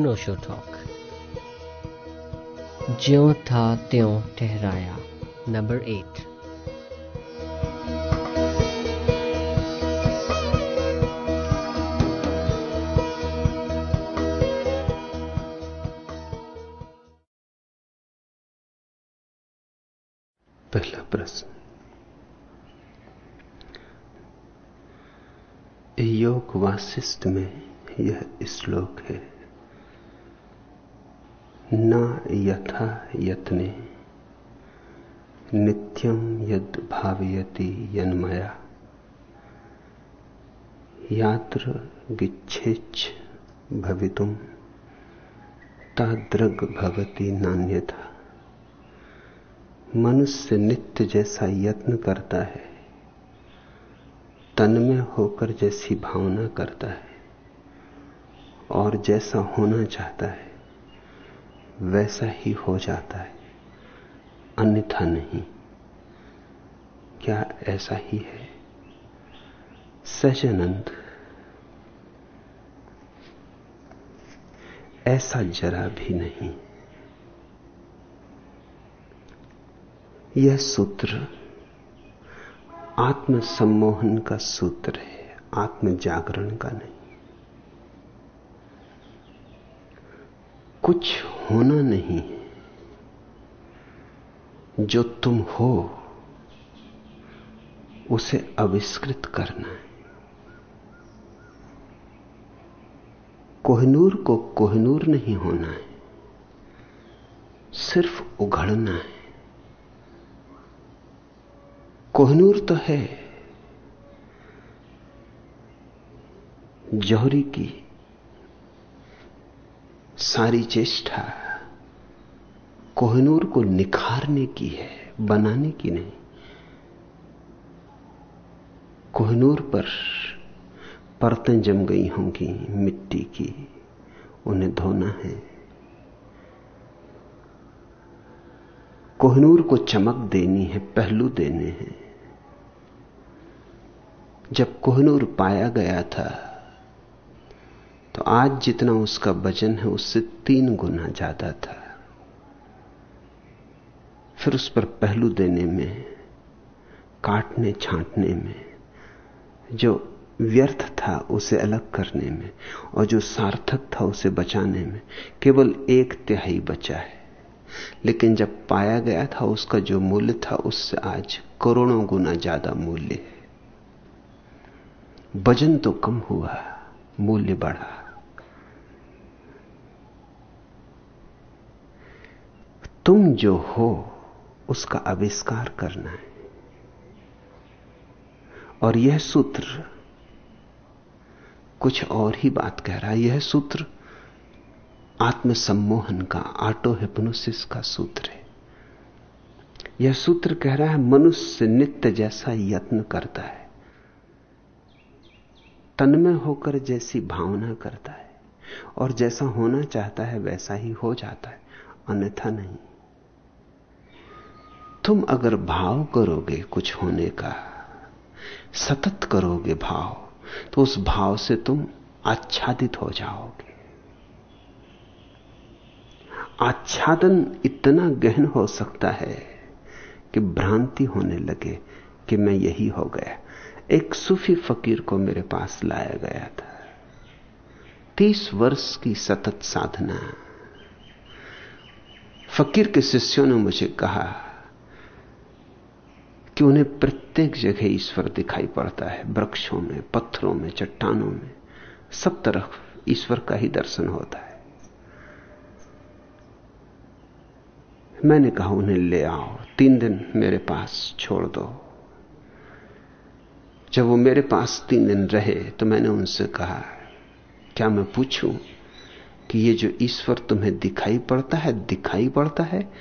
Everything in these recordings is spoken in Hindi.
अनोशो टॉक ज्यो था त्यों ठहराया नंबर एट पहला प्रश्न। योग वासिष्ठ में यह श्लोक है। न यथा यत्ने। नित्यम यद भावयति यन्मया। यात्र गिच्छेच भवितुम ताद्रग भवती नान्यथा। मनुष्य नित्य जैसा यत्न करता है तन में होकर जैसी भावना करता है, और जैसा होना चाहता है। वैसा ही हो जाता है। अन्यथा नहीं। क्या ऐसा ही है? सहजानंद ऐसा जरा भी नहीं। यह सूत्र आत्म सम्मोहन का सूत्र है आत्म जागरण का नहीं। कुछ होना नहीं है। जो तुम हो, उसे आविष्कृत करना है। कोहनूर को कोहनूर नहीं होना है। सिर्फ़ उघड़ना है। कोहनूर तो है। जौहरी की सारी चेष्टा कोहनूर को निखारने की है, बनाने की नहीं। कोहनूर पर परतें जम गई होंगी मिट्टी की, उन्हें धोना है। कोहनूर को चमक देनी है, पहलू देने हैं। जब कोहनूर पाया गया था तो आज जितना उसका वज़न है, उससे तीन गुना ज़्यादा था। फिर उस पर पहलू देने में, काटने, छांटने में, जो व्यर्थ था, उसे अलग करने में, और जो सार्थक था, उसे बचाने में, केवल एक तिहाई बचा है। लेकिन जब पाया गया था, उसका जो मूल्य था, उससे आज करोड़ों गुना ज़्यादा मूल्य है। वज़न तो कम हुआ, मूल्य बढ़ा। जो हो, उसका आविष्कार करना है। और यह सूत्र कुछ और ही बात कह रहा है। यह सूत्र आत्मसम्मोहन का, ऑटो हिप्नोसिस का सूत्र है। यह सूत्र कह रहा है, मनुष्य नित्य जैसा यत्न करता है। तन में होकर जैसी भावना करता है। और जैसा होना चाहता है, वैसा ही हो जाता है। अन्यथा नहीं। तुम अगर भाव करोगे कुछ होने का, सतत करोगे भाव तो उस भाव से तुम आच्छादित हो जाओगे। आच्छादन इतना गहन हो सकता है कि भ्रांति होने लगे कि मैं यही हो गया। एक सूफी फकीर को मेरे पास लाया गया था। तीस वर्ष की सतत साधना। फकीर के शिष्यों ने मुझे कहा कि उन्हें प्रत्येक जगह ईश्वर दिखाई पड़ता है, वृक्षों में, पत्थरों में, चट्टानों में। सब तरफ़ ईश्वर का ही दर्शन होता है। मैंने कहा, उन्हें ले आओ, तीन दिन मेरे पास छोड़ दो। जब वो मेरे पास तीन दिन रहे तो मैंने उनसे कहा, क्या मैं पूछूँ कि ये जो ईश्वर तुम्हें दिखाई पड़ता है, दिखाई पड़ता है,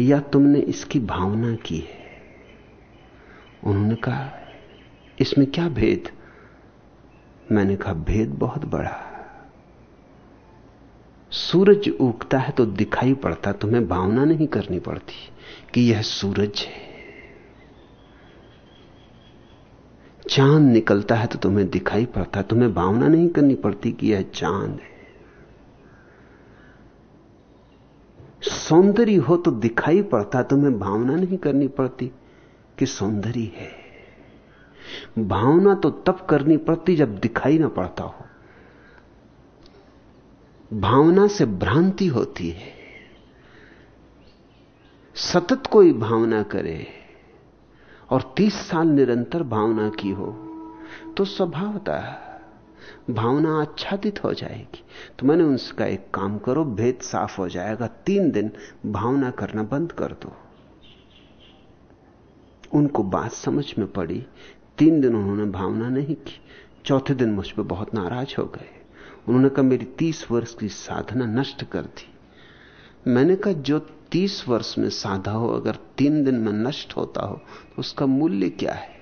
या तुमने इसकी भावना की है? उन्होंने कहा, इसमें क्या भेद? मैंने कहा, भेद बहुत बड़ा सूरज उगता है तो दिखाई पड़ता तुम्हें भावना नहीं करनी पड़ती कि यह सूरज है। चाँद निकलता है तो तुम्हें दिखाई पड़ता तुम्हें भावना नहीं करनी पड़ती कि यह चाँद है। सौंदर्य हो तो दिखाई पड़ता तुम्हें भावना नहीं करनी पड़ती कि सौंदर्य है। भावना तो तब करनी पड़ती जब दिखाई ना पड़ता हो। भावना से भ्रांति होती है। सतत कोई भावना करे और तीस साल निरंतर भावना की हो तो स्वभावता भावना आच्छादित हो जाएगी। तो मैंने उनसे कहा एक काम करो, भेद साफ़ हो जाएगा। तीन दिन भावना करना बंद कर दो। उनको बात समझ में पड़ी। तीन दिन उन्होंने भावना नहीं की। चौथे दिन मुझ पर बहुत नाराज़ हो गए। उन्होंने कहा, मेरी तीस वर्ष की साधना नष्ट कर दी। मैंने कहा, जो तीस वर्ष में साधा हो, अगर तीन दिन में नष्ट होता हो तो उसका मूल्य क्या है?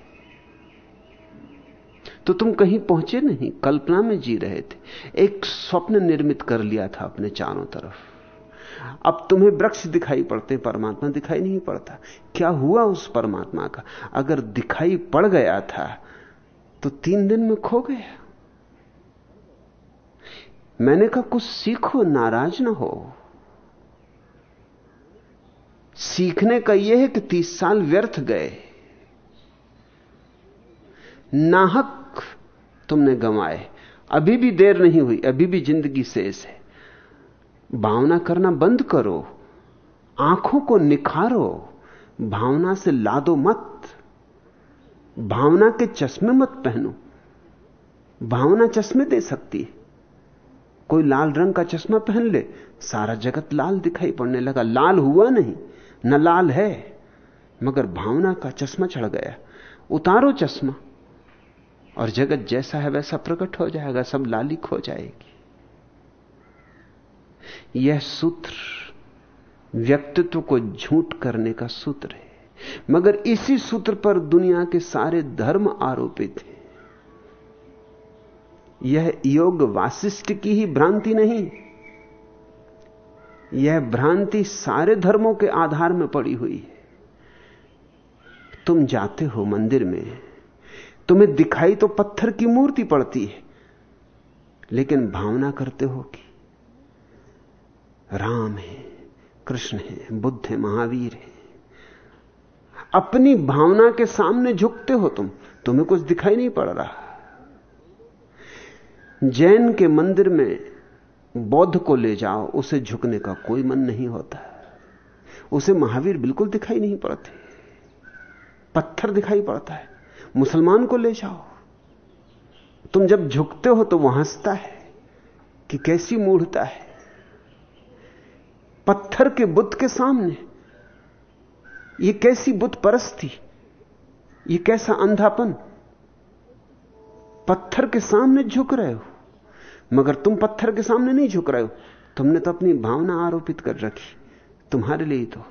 तो तुम कहीं पहुँचे नहीं। कल्पना में जी रहे थे। एक स्वप्न निर्मित कर लिया था अपने चारों तरफ़। अब तुम्हें वृक्ष दिखाई पड़ते, परमात्मा दिखाई नहीं पड़ता। क्या हुआ उस परमात्मा का? अगर दिखाई पड़ गया था तो तीन दिन में खो गया। मैंने कहा, कुछ सीखो, नाराज़ ना हो। सीखने का यह है कि तीस साल व्यर्थ गए। नाहक तुमने गंवाए। अभी भी देर नहीं हुई, अभी भी ज़िंदगी शेष है। भावना करना बंद करो। आँखों को निखारो। भावना से लादो मत। भावना के चश्मे मत पहनो। भावना चश्मे दे सकती है। कोई लाल रंग का चश्मा पहन ले, सारा जगत लाल दिखाई पड़ने लगा। लाल हुआ नहीं, न लाल है, मगर भावना का चश्मा चढ़ गया। उतारो चश्मा, और जगत जैसा है वैसा प्रकट हो जाएगा, सब लालिक हो जाएगी। यह सूत्र व्यक्तित्व को झूठ करने का सूत्र है। मगर इसी सूत्र पर दुनिया के सारे धर्म आरोपित हैं। यह योग वासिष्ठ की ही भ्रांति नहीं यह भ्रांति सारे धर्मों के आधार में पड़ी हुई है। तुम जाते हो मंदिर में, तुम्हें दिखाई तो पत्थर की मूर्ति पड़ती है, लेकिन भावना करते हो कि राम है, कृष्ण है, बुद्ध है, महावीर है। अपनी भावना के सामने झुकते हो तुम, तुम्हें कुछ दिखाई नहीं पड़ रहा। जैन के मंदिर में बौद्ध को ले जाओ, उसे झुकने का कोई मन नहीं होता। उसे महावीर बिल्कुल दिखाई नहीं पड़ते। पत्थर दिखाई पड़ता है। मुसलमान को ले जाओ। तुम जब झुकते हो तो वह हंसता है कि कैसी मूढ़ता है। पत्थर के बुद्ध के सामने। ये कैसी बुद्ध परस्ती ये कैसा अंधापन? पत्थर के सामने झुक रहे हो। मगर तुम पत्थर के सामने नहीं झुक रहे हो। तुमने तो अपनी भावना आरोपित कर रखी। तुम्हारे लिए तो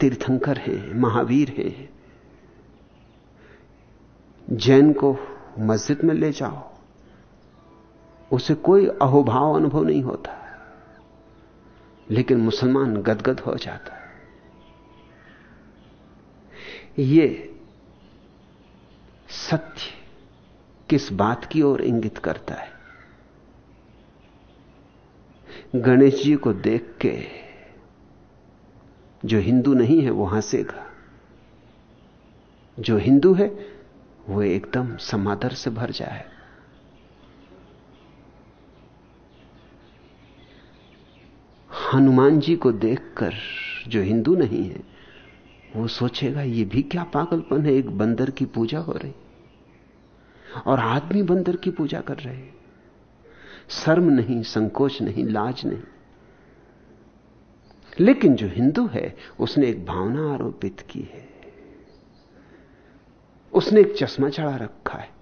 तीर्थंकर है, महावीर है। जैन को मस्जिद में ले जाओ। उसे कोई अहोभाव अनुभव नहीं होता। लेकिन मुसलमान गदगद हो जाता है। ये सत्य किस बात की ओर इंगित करता है? गणेश जी को देख के जो हिंदू नहीं है, वो हंसेगा। जो हिंदू है, वो एकदम समादर से भर जाए हनुमान जी को देखकर जो हिंदू नहीं है, वो सोचेगा, ये भी क्या पागलपन है, एक बंदर की पूजा हो रही। और आदमी बंदर की पूजा कर रहे शर्म नहीं, संकोच नहीं, लाज नहीं। लेकिन जो हिंदू है, उसने एक भावना आरोपित की है। उसने एक चश्मा चढ़ा रखा है।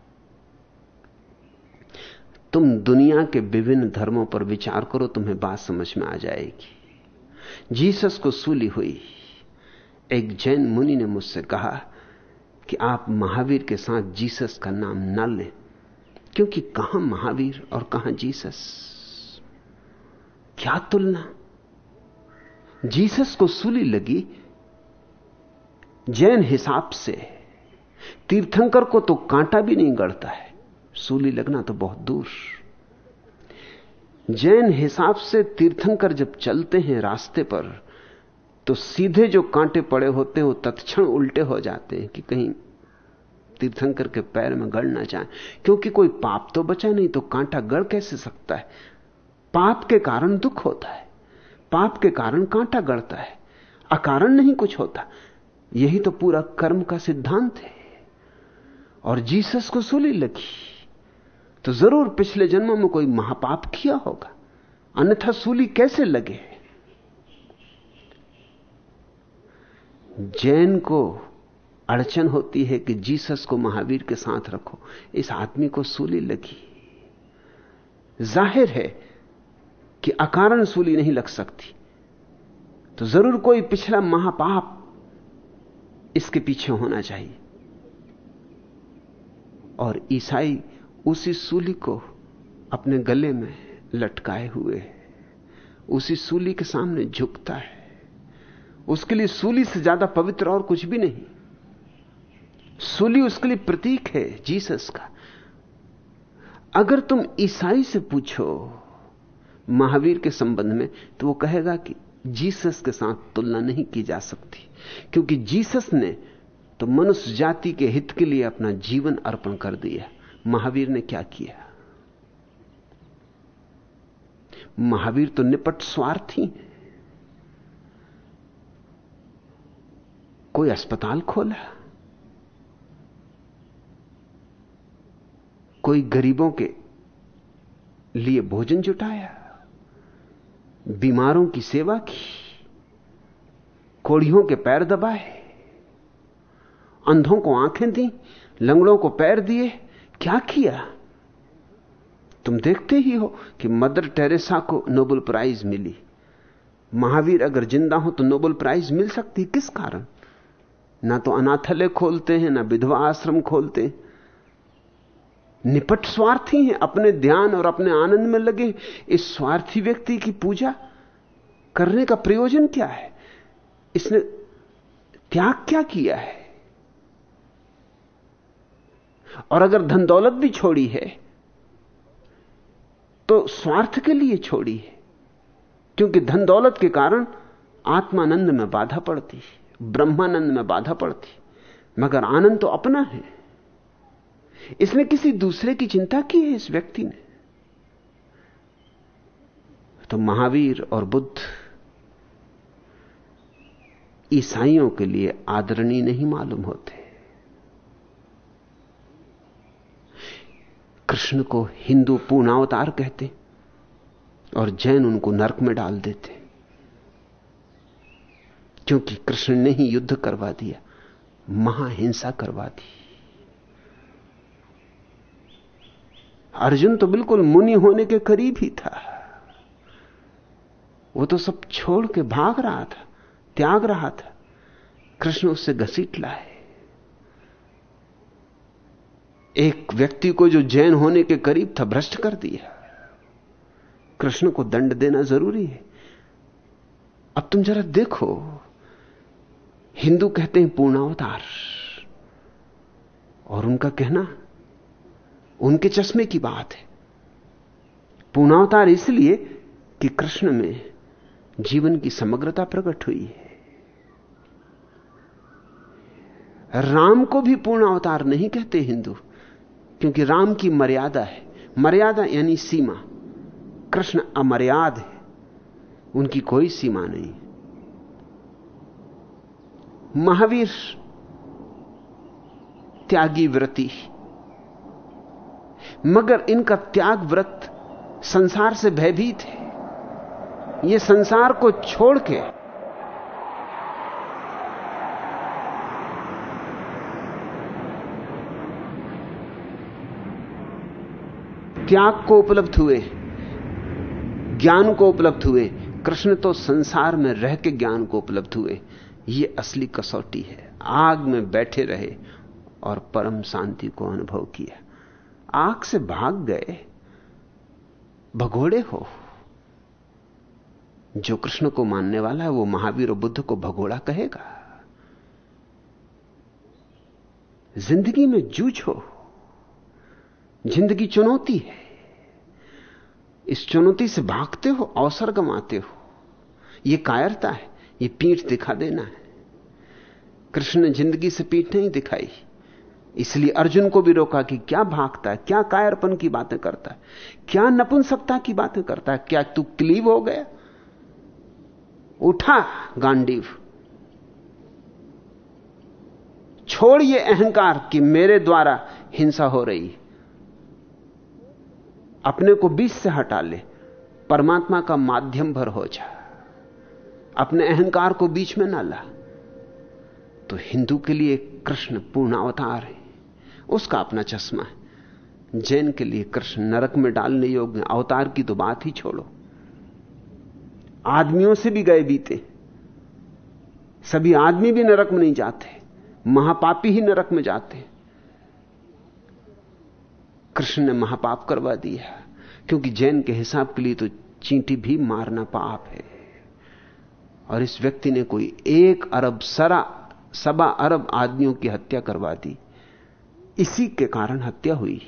तुम दुनिया के विभिन्न धर्मों पर विचार करो, तुम्हें बात समझ में आ जाएगी। जीसस को सूली हुई। एक जैन मुनि ने मुझसे कहा कि आप महावीर के साथ जीसस का नाम न लें, क्योंकि कहाँ महावीर और कहाँ जीसस? क्या तुलना? जीसस को सूली लगी जैन हिसाब से। तीर्थंकर को तो कांटा भी नहीं गढ़ता है। सूली लगना तो बहुत दूर। जैन हिसाब से तीर्थंकर जब चलते हैं रास्ते पर तो सीधे जो कांटे पड़े होते हैं, वो तत्क्षण उल्टे हो जाते हैं कि कहीं तीर्थंकर के पैर में गड़ ना जाए। क्योंकि कोई पाप तो बचा नहीं तो कांटा गड़ कैसे सकता है? पाप के कारण दुख होता है। पाप के कारण कांटा गड़ता है। अकारण नहीं कुछ होता। यही तो पूरा कर्म का सिद्धांत है। और जीसस को सूली लगी। तो ज़रूर पिछले जन्मों में कोई महापाप किया होगा। अन्यथा सूली कैसे लगे? जैन को अड़चन होती है कि जीसस को महावीर के साथ रखो। इस आदमी को सूली लगी। ज़ाहिर है कि अकारण सूली नहीं लग सकती। तो ज़रूर कोई पिछला महापाप इसके पीछे होना चाहिए। और ईसाई उसी सूली को अपने गले में लटकाए हुए, उसी सूली के सामने झुकता है। उसके लिए सूली से ज़्यादा पवित्र और कुछ भी नहीं। सूली उसके लिए प्रतीक है जीसस का। अगर तुम ईसाई से पूछो महावीर के संबंध में तो वो कहेगा कि जीसस के साथ तुलना नहीं की जा सकती, क्योंकि जीसस ने तो मनुष्य जाति के हित के लिए अपना जीवन अर्पण कर दिया। महावीर ने क्या किया? महावीर तो निपट स्वार्थी कोई अस्पताल खोला? कोई गरीबों के लिए भोजन जुटाया? बीमारों की सेवा की? कोड़ियों के पैर दबाए? अंधों को आँखें दी? लंगड़ों को पैर दिए? क्या किया? तुम देखते ही हो कि मदर टेरेसा को नोबेल प्राइज मिली। महावीर अगर ज़िंदा हो तो नोबेल प्राइज मिल सकती किस कारण? ना तो अनाथले खोलते हैं, ना विधवा आश्रम खोलते निपट स्वार्थी हैं, अपने ध्यान और अपने आनंद में लगे इस स्वार्थी व्यक्ति की पूजा करने का प्रयोजन क्या है? इसने त्याग क्या किया है? और अगर धन दौलत भी छोड़ी है तो स्वार्थ के लिए छोड़ी है। क्योंकि धन दौलत के कारण आत्मानंद में बाधा पड़ती, ब्रह्मानंद में बाधा पड़ती, मगर आनंद तो अपना है। इसने किसी दूसरे की चिंता की है इस व्यक्ति ने? तो महावीर और बुद्ध ईसाइयों के लिए आदरणीय नहीं मालूम होते। कृष्ण को हिंदू पूर्णावतार कहते और जैन उनको नरक में डाल देते। क्योंकि कृष्ण ने ही युद्ध करवा दिया, महाहिंसा करवा दी। अर्जुन तो बिल्कुल मुनि होने के करीब ही था। वो तो सब छोड़ के भाग रहा था, त्याग रहा था। कृष्ण उससे घसीट लाए। एक व्यक्ति को जो जैन होने के करीब था, भ्रष्ट कर दिया। कृष्ण को दंड देना ज़रूरी है। अब तुम जरा देखो, हिंदू कहते हैं पूर्णावतार। और उनका कहना, उनके चश्मे की बात है। पूर्णावतार इसलिए कि कृष्ण में जीवन की समग्रता प्रकट हुई है। राम को भी पूर्ण अवतार नहीं कहते हिंदू। क्योंकि राम की मर्यादा है। मर्यादा यानी सीमा। कृष्ण अमर्याद है। उनकी कोई सीमा नहीं। महावीर त्यागी व्रति। मगर इनका त्याग व्रत संसार से भयभीत है। ये संसार को छोड़ के त्याग को उपलब्ध हुए, ज्ञान को उपलब्ध हुए, कृष्ण तो संसार में रह के ज्ञान को उपलब्ध हुए। ये असली कसौटी है। आग में बैठे रहे और परम शांति को अनुभव किया। आग से भाग गए, भगोड़े हो। जो कृष्ण को मानने वाला है, वो महावीर और बुद्ध को भगोड़ा कहेगा। ज़िंदगी में जूझो। ज़िंदगी चुनौती है। इस चुनौती से भागते हो, अवसर गंवाते हो। यह कायरता है यह पीठ दिखा देना है। कृष्ण ने ज़िंदगी से पीठ नहीं दिखाई। इसलिए अर्जुन को भी रोका कि क्या भागता है, क्या कायरपन की बातें करता है, क्या नपुंसकता की बातें करता है, क्या तू क्लीव हो गया? उठा, गांडीव। छोड़ ये अहंकार कि मेरे द्वारा हिंसा हो रही अपने को बीच से हटा ले, परमात्मा का माध्यम भर हो जा। अपने अहंकार को बीच में ना ला। तो हिंदू के लिए कृष्ण पूर्ण अवतार है। उसका अपना चश्मा है। जैन के लिए कृष्ण नरक में डालने योग्य अवतार की तो बात ही छोड़ो। आदमियों से भी गए बीते। सभी आदमी भी नरक में नहीं जाते। महापापी ही नरक में जाते। कृष्ण ने महापाप करवा दिया। क्योंकि जैन के हिसाब के लिए तो चींटी भी मारना पाप है। और इस व्यक्ति ने कोई एक अरब सरा, सबा अरब आदमियों की हत्या करवा दी। इसी के कारण हत्या हुई।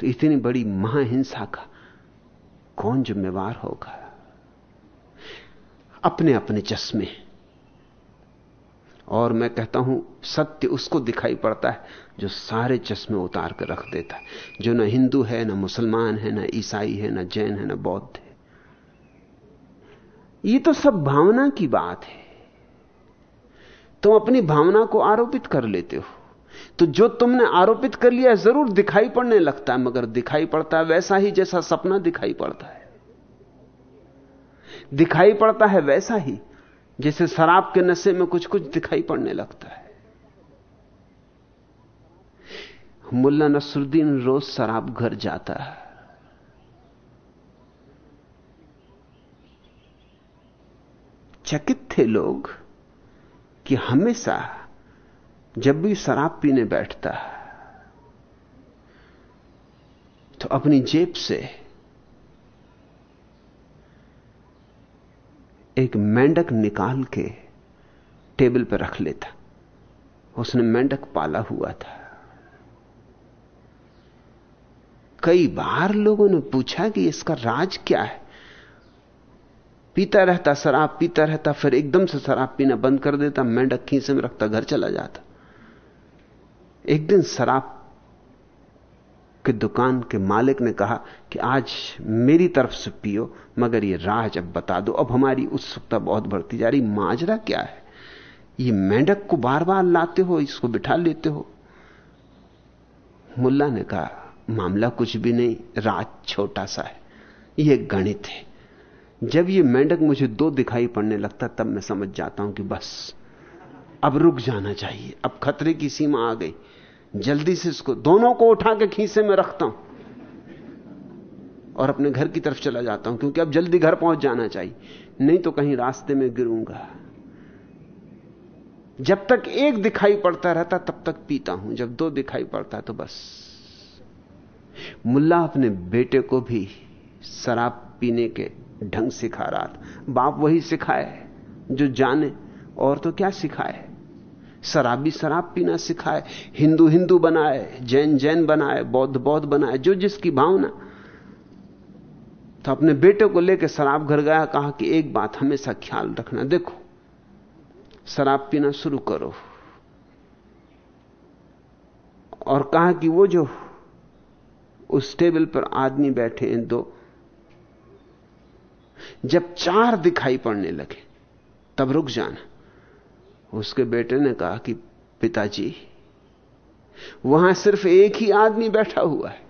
तो इतनी बड़ी महाहिंसा का कौन जिम्मेवार होगा? अपने अपने चश्मे। और मैं कहता हूँ, सत्य उसको दिखाई पड़ता है। जो सारे चश्मे उतार कर रख देता है। जो ना हिंदू है, ना मुसलमान है, ना ईसाई है, ना जैन है, ना बौद्ध है। ये तो सब भावना की बात है। तुम अपनी भावना को आरोपित कर लेते हो। तो जो तुमने आरोपित कर लिया ज़रूर दिखाई पड़ने लगता है, मगर दिखाई पड़ता है वैसा ही जैसा सपना दिखाई पड़ता है। दिखाई पड़ता है वैसा ही जैसे शराब के नशे में कुछ कुछ दिखाई पड़ने लगता है। मुल्ला नसरुद्दीन रोज शराब घर जाता है। चकित थे लोग कि हमेशा जब भी शराब पीने बैठता है तो अपनी जेब से एक मेंढक निकाल के टेबल पर रख लेता। उसने मेंढक पाला हुआ था। कई बार लोगों ने पूछा कि इसका राज क्या है? पीता रहता, शराब पीता रहता, फिर एकदम से शराब पीना बंद कर देता मेंढक खींचे में रखता, घर चला जाता। एक दिन शराब के दुकान के मालिक ने कहा कि आज मेरी तरफ़ से पियो, मगर ये राज अब बता दो, अब हमारी उत्सुकता बहुत बढ़ती जा रही, माजरा क्या है? ये मेंढक को बार बार लाते हो, इसको बिठा लेते हो। मुल्ला ने कहा मामला कुछ भी नहीं, राज छोटा सा है। यह गणित है। जब ये मेंढक मुझे दो दिखाई पड़ने लगता, तब मैं समझ जाता हूँ कि बस, अब रुक जाना चाहिए, अब खतरे की सीमा आ गई। जल्दी से इसको दोनों को उठा के खीसे में रखता हूँ और अपने घर की तरफ़ चला जाता हूँ, क्योंकि अब जल्दी घर पहुँच जाना चाहिए। नहीं तो कहीं रास्ते में गिरूँगा। जब तक एक दिखाई पड़ता रहता, तब तक पीता हूँ। जब दो दिखाई पड़ता तो बस। मुल्ला अपने बेटे को भी शराब पीने के ढंग सिखा रहा था। बाप वही सिखाए, जो जाने, और तो क्या सिखाए? शराबी शराब पीना सिखाए, हिंदू हिंदू बनाए, जैन जैन बनाए, बौद्ध बौद्ध बनाए, जो जिसकी भावना। तो अपने बेटे को लेकर शराब घर गया, कहा कि एक बात हमेशा ख्याल रखना, देखो, शराब पीना शुरू करो। और कहा कि वो जो उस टेबल पर आदमी बैठे हैं दो। जब चार दिखाई पड़ने लगे, तब रुक जाना। उसके बेटे ने कहा कि, पिताजी, वहाँ सिर्फ़ एक ही आदमी बैठा हुआ है।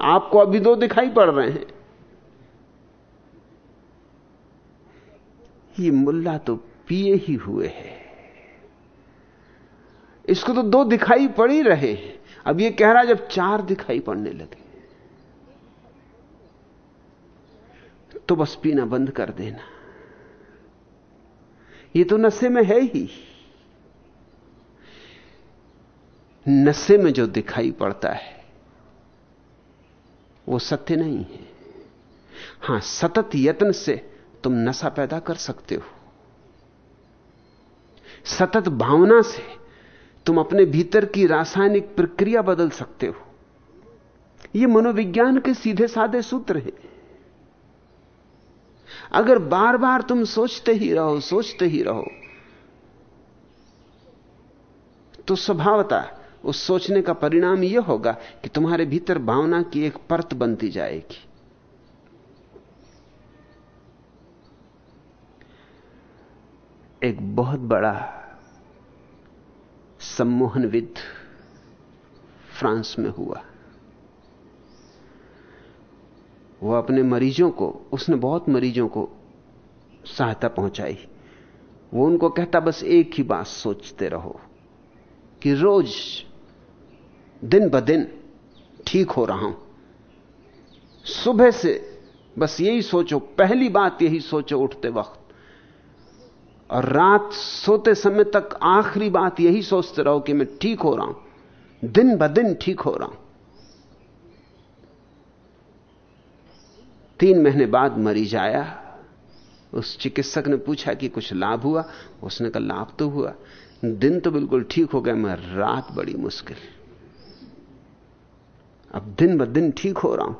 आपको अभी दो दिखाई पड़ रहे हैं। ये मुल्ला तो पिए ही हुए है। इसको तो दो दिखाई पड़ ही रहे हैं। अब ये कह रहा जब चार दिखाई पड़ने लगे तो बस पीना बंद कर देना। ये तो नशे में है ही। नशे में जो दिखाई पड़ता है, वो सत्य नहीं है। हाँ, सतत यत्न से तुम नशा पैदा कर सकते हो। सतत भावना से तुम अपने भीतर की रासायनिक प्रक्रिया बदल सकते हो। ये मनोविज्ञान के सीधे साधे सूत्र हैं। अगर बार बार तुम सोचते ही रहो, सोचते ही रहो तो स्वभावता, उस सोचने का परिणाम यह होगा कि तुम्हारे भीतर भावना की एक परत बनती जाएगी। एक बहुत बड़ा सम्मोहनविद फ्रांस में हुआ। वह अपने मरीजों को, उसने बहुत मरीजों को सहायता पहुंचाई। वो उनको कहता, बस एक ही बात सोचते रहो कि रोज दिन ब दिन ठीक हो रहा हूँ। सुबह से बस यही सोचो, पहली बात यही सोचो उठते वक्त। और रात सोते समय तक आखिरी बात यही सोचते रहो कि मैं ठीक हो रहा हूँ, दिन ब दिन ठीक हो रहा हूँ। तीन महीने बाद मरीज़ आया, उस चिकित्सक ने पूछा कि कुछ लाभ हुआ? उसने कहा, लाभ तो हुआ, दिन तो बिल्कुल ठीक हो गया मगर रात बड़ी मुश्किल। अब दिन ब दिन ठीक हो रहा हूँ।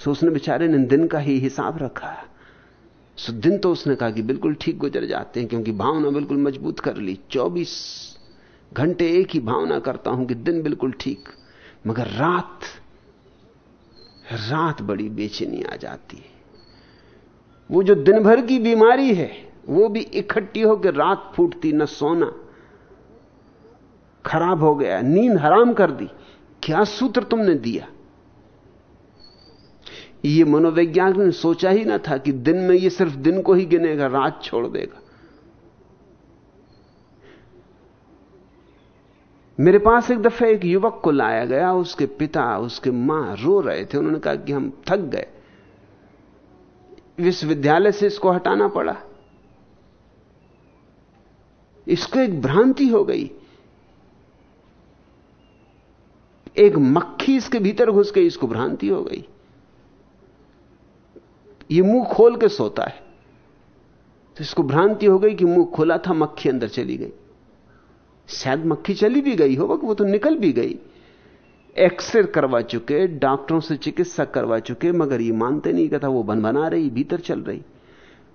सो उसने बेचारे ने दिन का ही हिसाब रखा सो दिन तो उसने कहा कि बिल्कुल ठीक गुजर जाते हैं, क्योंकि भावना बिल्कुल मज़बूत कर ली। 24 घंटे एक ही भावना करता हूँ कि दिन बिल्कुल ठीक, मगर रात रात बड़ी बेचैनी आ जाती है। वो जो दिन भर की बीमारी है, वो भी इकट्ठी होकर रात फूटती, न सोना। खराब हो गया, नींद हराम कर दी। क्या सूत्र तुमने दिया? ये मनोवैज्ञानिक ने सोचा ही ना था कि दिन में ये सिर्फ़ दिन को ही गिनेगा, रात छोड़ देगा। मेरे पास एक दफे एक युवक को लाया गया, उसके पिता, उसके माँ रो रहे थे। उन्होंने कहा कि हम थक गए। विश्वविद्यालय से इसको हटाना पड़ा। इसको एक भ्रांति हो गई। एक मक्खी इसके भीतर घुस गई, इसको भ्रांति हो गई। ये मुँह खोल के सोता है। तो इसको भ्रांति हो गई कि मुँह खोला था, मक्खी अंदर चली गई। शायद मक्खी चली भी गई हो वो तो निकल भी गई। एक्सरे करवा चुके, डॉक्टरों से चिकित्सा करवा चुके, मगर ये मानते नहीं कहता वो बन बना रही, भीतर चल रही।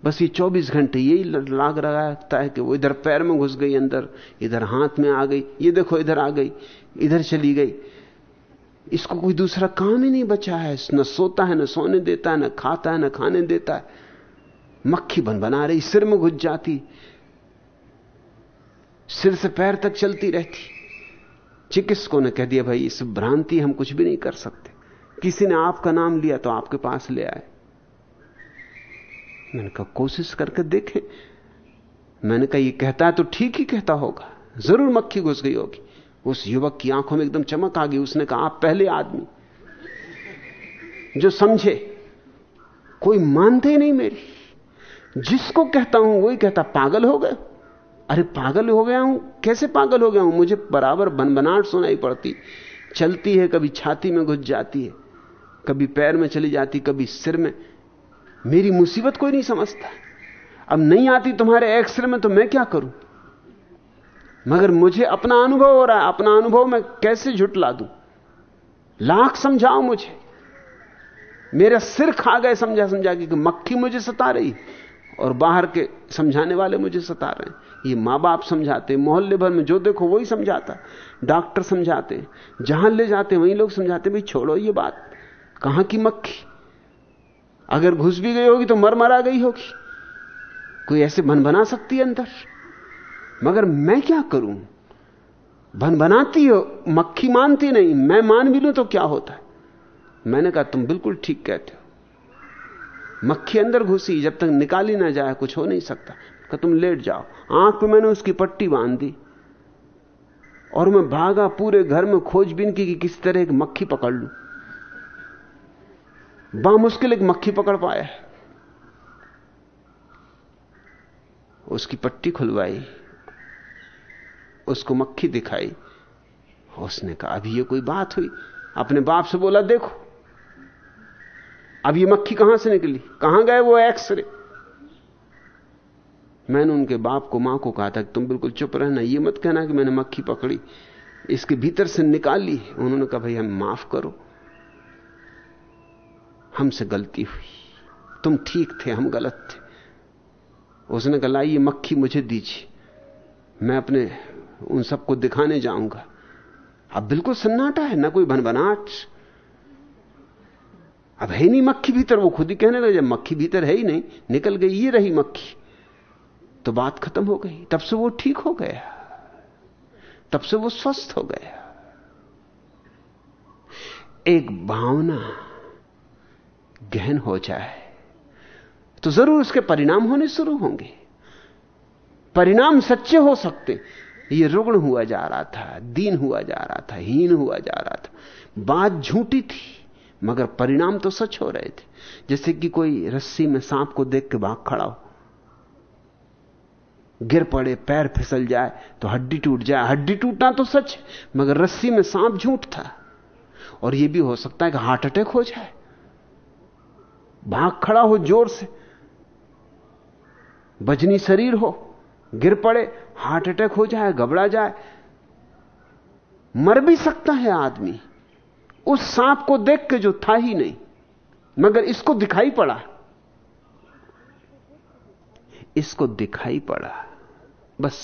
बस ये 24 घंटे यही लाग रहा है कि वो इधर पैर में घुस गई अंदर, इधर हाथ में आ गई, ये देखो इधर आ गई, इधर चली गई। इसको कोई दूसरा काम ही नहीं बचा है। न सोता है, न सोने देता है, न खाता है, न खाने देता है। मक्खी बन बना रही, सिर में घुस जाती। सिर से पैर तक चलती रहती। चिकित्सकों ने कह दिया, भाई, इस भ्रांति हम कुछ भी नहीं कर सकते। किसी ने आपका नाम लिया तो आपके पास ले आए। मैंने कहा, कोशिश करके देखें। मैंने कहा, ये कहता है तो ठीक ही कहता होगा। ज़रूर मक्खी घुस गई होगी। उस युवक की आँखों में एकदम चमक आ गई। उसने कहा, आप पहले आदमी जो समझे, कोई मानते ही नहीं मेरी। जिसको कहता हूँ, वही कहता, पागल हो गए। अरे, पागल हो गया हूँ? कैसे पागल हो गया हूँ? मुझे बराबर बनबनाट सुनाई पड़ती। चलती है, कभी छाती में घुस जाती है, कभी पैर में चली जाती, कभी सिर में। मेरी मुसीबत कोई नहीं समझता। अब नहीं आती तुम्हारे एक्सरे में तो मैं क्या करूँ? मगर मुझे अपना अनुभव हो रहा है, अपना अनुभव मैं कैसे झुटला दूँ? लाख समझाओ मुझे। मेरा सिर खा गए समझा समझा कि मक्खी मुझे सता रही, और बाहर के समझाने वाले मुझे सता रहे हैं। ये माँ बाप समझाते मोहल्ले भर में जो देखो वही समझाता डॉक्टर समझाते जहाँ ले जाते वहीं लोग समझाते भाई छोड़ो ये बात, कहाँ की मक्खी? अगर घुस भी गई होगी तो मर मरा गई होगी। कोई ऐसे मन बना सकती है अंदर? मगर मैं क्या करूँ? बन बनाती हो, मक्खी मानती नहीं, मैं मान भी लू तो क्या होता है? मैंने कहा, तुम बिल्कुल ठीक कहते हो। मक्खी अंदर घुसी, जब तक निकाली ना जाए, कुछ हो नहीं सकता। कहा, तुम लेट जाओ। आँख पे मैंने उसकी पट्टी बाँध दी। और मैं भागा पूरे घर में खोजबीन की कि किस तरह एक मक्खी पकड़ लू। बामुश्किल एक मक्खी पकड़ पाया उसकी पट्टी खुलवाई। उसको मक्खी दिखाई। उसने कहा, अभी ये कोई बात हुई? अपने बाप से बोला, देखो, अब ये मक्खी कहाँ से निकली? कहाँ गए वो एक्सरे? मैंने उनके बाप को, माँ को कहा था कि, तुम बिल्कुल चुप रहना, ये मत कहना कि मैंने मक्खी पकड़ी, इसके भीतर से निकाल ली उन्होंने कहा, भाई, हम माफ़ करो, हमसे गलती हुई। तुम ठीक थे, हम गलत थे। उसने कहा ये मक्खी मुझे दीजिए, मैं अपने उन सबको दिखाने जाऊँगा। अब बिल्कुल सन्नाटा है, ना कोई भनभनाट। अब है नहीं मक्खी भीतर, वो खुद ही कहने लगे, जब मक्खी भीतर है ही नहीं, निकल गई, ये रही मक्खी। तो बात खत्म हो गई। तब से वो ठीक हो गया। तब से वो स्वस्थ हो गया। एक भावना गहन हो जाए तो ज़रूर उसके परिणाम होने शुरू होंगे। परिणाम सच्चे हो सकते। ये रुग्ण हुआ जा रहा था, दीन हुआ जा रहा था, हीन हुआ जा रहा था। बात झूठी थी, मगर परिणाम तो सच हो रहे थे। जैसे कि कोई रस्सी में सांप को देख के भाग खड़ा हो, गिर पड़े, पैर फिसल जाए तो हड्डी टूट जाए। हड्डी टूटना तो सच मगर रस्सी में सांप झूठ था। और यह भी हो सकता है कि हार्ट अटैक हो जाए। भाग खड़ा हो ज़ोर से, बजनी शरीर हो गिर पड़े, हार्ट अटैक हो जाए, घबरा जाए, मर भी सकता है आदमी। उस सांप को देख के जो था ही नहीं, मगर इसको दिखाई पड़ा। इसको दिखाई पड़ा। बस,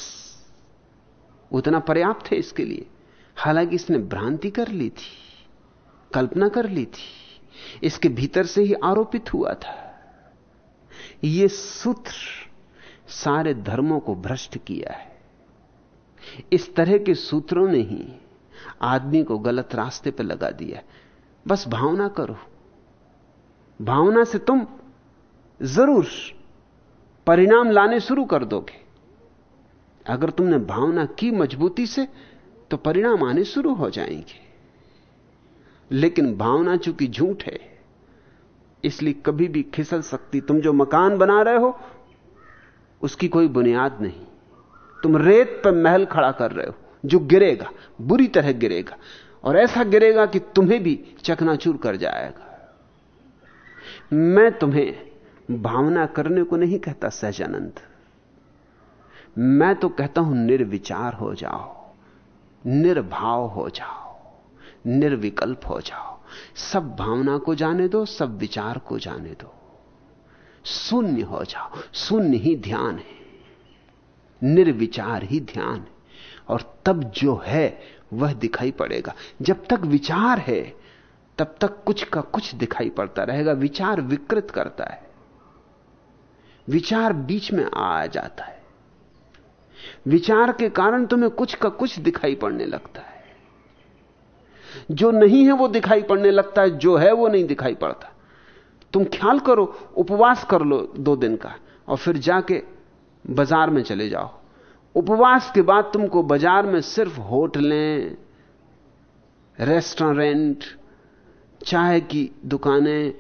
उतना पर्याप्त है इसके लिए। हालाँकि इसने भ्रांति कर ली थी, कल्पना कर ली थी। इसके भीतर से ही आरोपित हुआ था। यह सूत्र सारे धर्मों को भ्रष्ट किया है। इस तरह के सूत्रों ने ही आदमी को गलत रास्ते पर लगा दिया बस भावना करो। भावना से तुम ज़रूर परिणाम लाने शुरू कर दोगे। अगर तुमने भावना की मजबूती से तो परिणाम आने शुरू हो जाएँगे। लेकिन भावना चूँकि झूठ है, इसलिए कभी भी खिसल सकती। तुम जो मकान बना रहे हो उसकी कोई बुनियाद नहीं। तुम रेत पर महल खड़ा कर रहे हो, जो गिरेगा, बुरी तरह गिरेगा, और ऐसा गिरेगा कि तुम्हें भी चकनाचूर कर जाएगा। मैं तुम्हें भावना करने को नहीं कहता, सहजानंद। मैं तो कहता हूँ, निर्विचार हो जाओ, निर्भाव हो जाओ, निर्विकल्प हो जाओ। सब भावना को जाने दो, सब विचार को जाने दो। शून्य हो जाओ। शून्य ही ध्यान है। निर्विचार ही ध्यान है। और तब जो है, वह दिखाई पड़ेगा। जब तक विचार है, तब तक कुछ का कुछ दिखाई पड़ता रहेगा। विचार विकृत करता है। विचार बीच में आ जाता है। विचार के कारण तुम्हें कुछ का कुछ दिखाई पड़ने लगता है। जो नहीं है, वो दिखाई पड़ने लगता है। जो है, वो नहीं दिखाई पड़ता। तुम ख्याल करो, उपवास कर लो दो दिन का, और फिर जाके बाज़ार में चले जाओ। उपवास के बाद तुमको बाज़ार में सिर्फ़ होटलें, रेस्टोरेंट, चाय की दुकानें,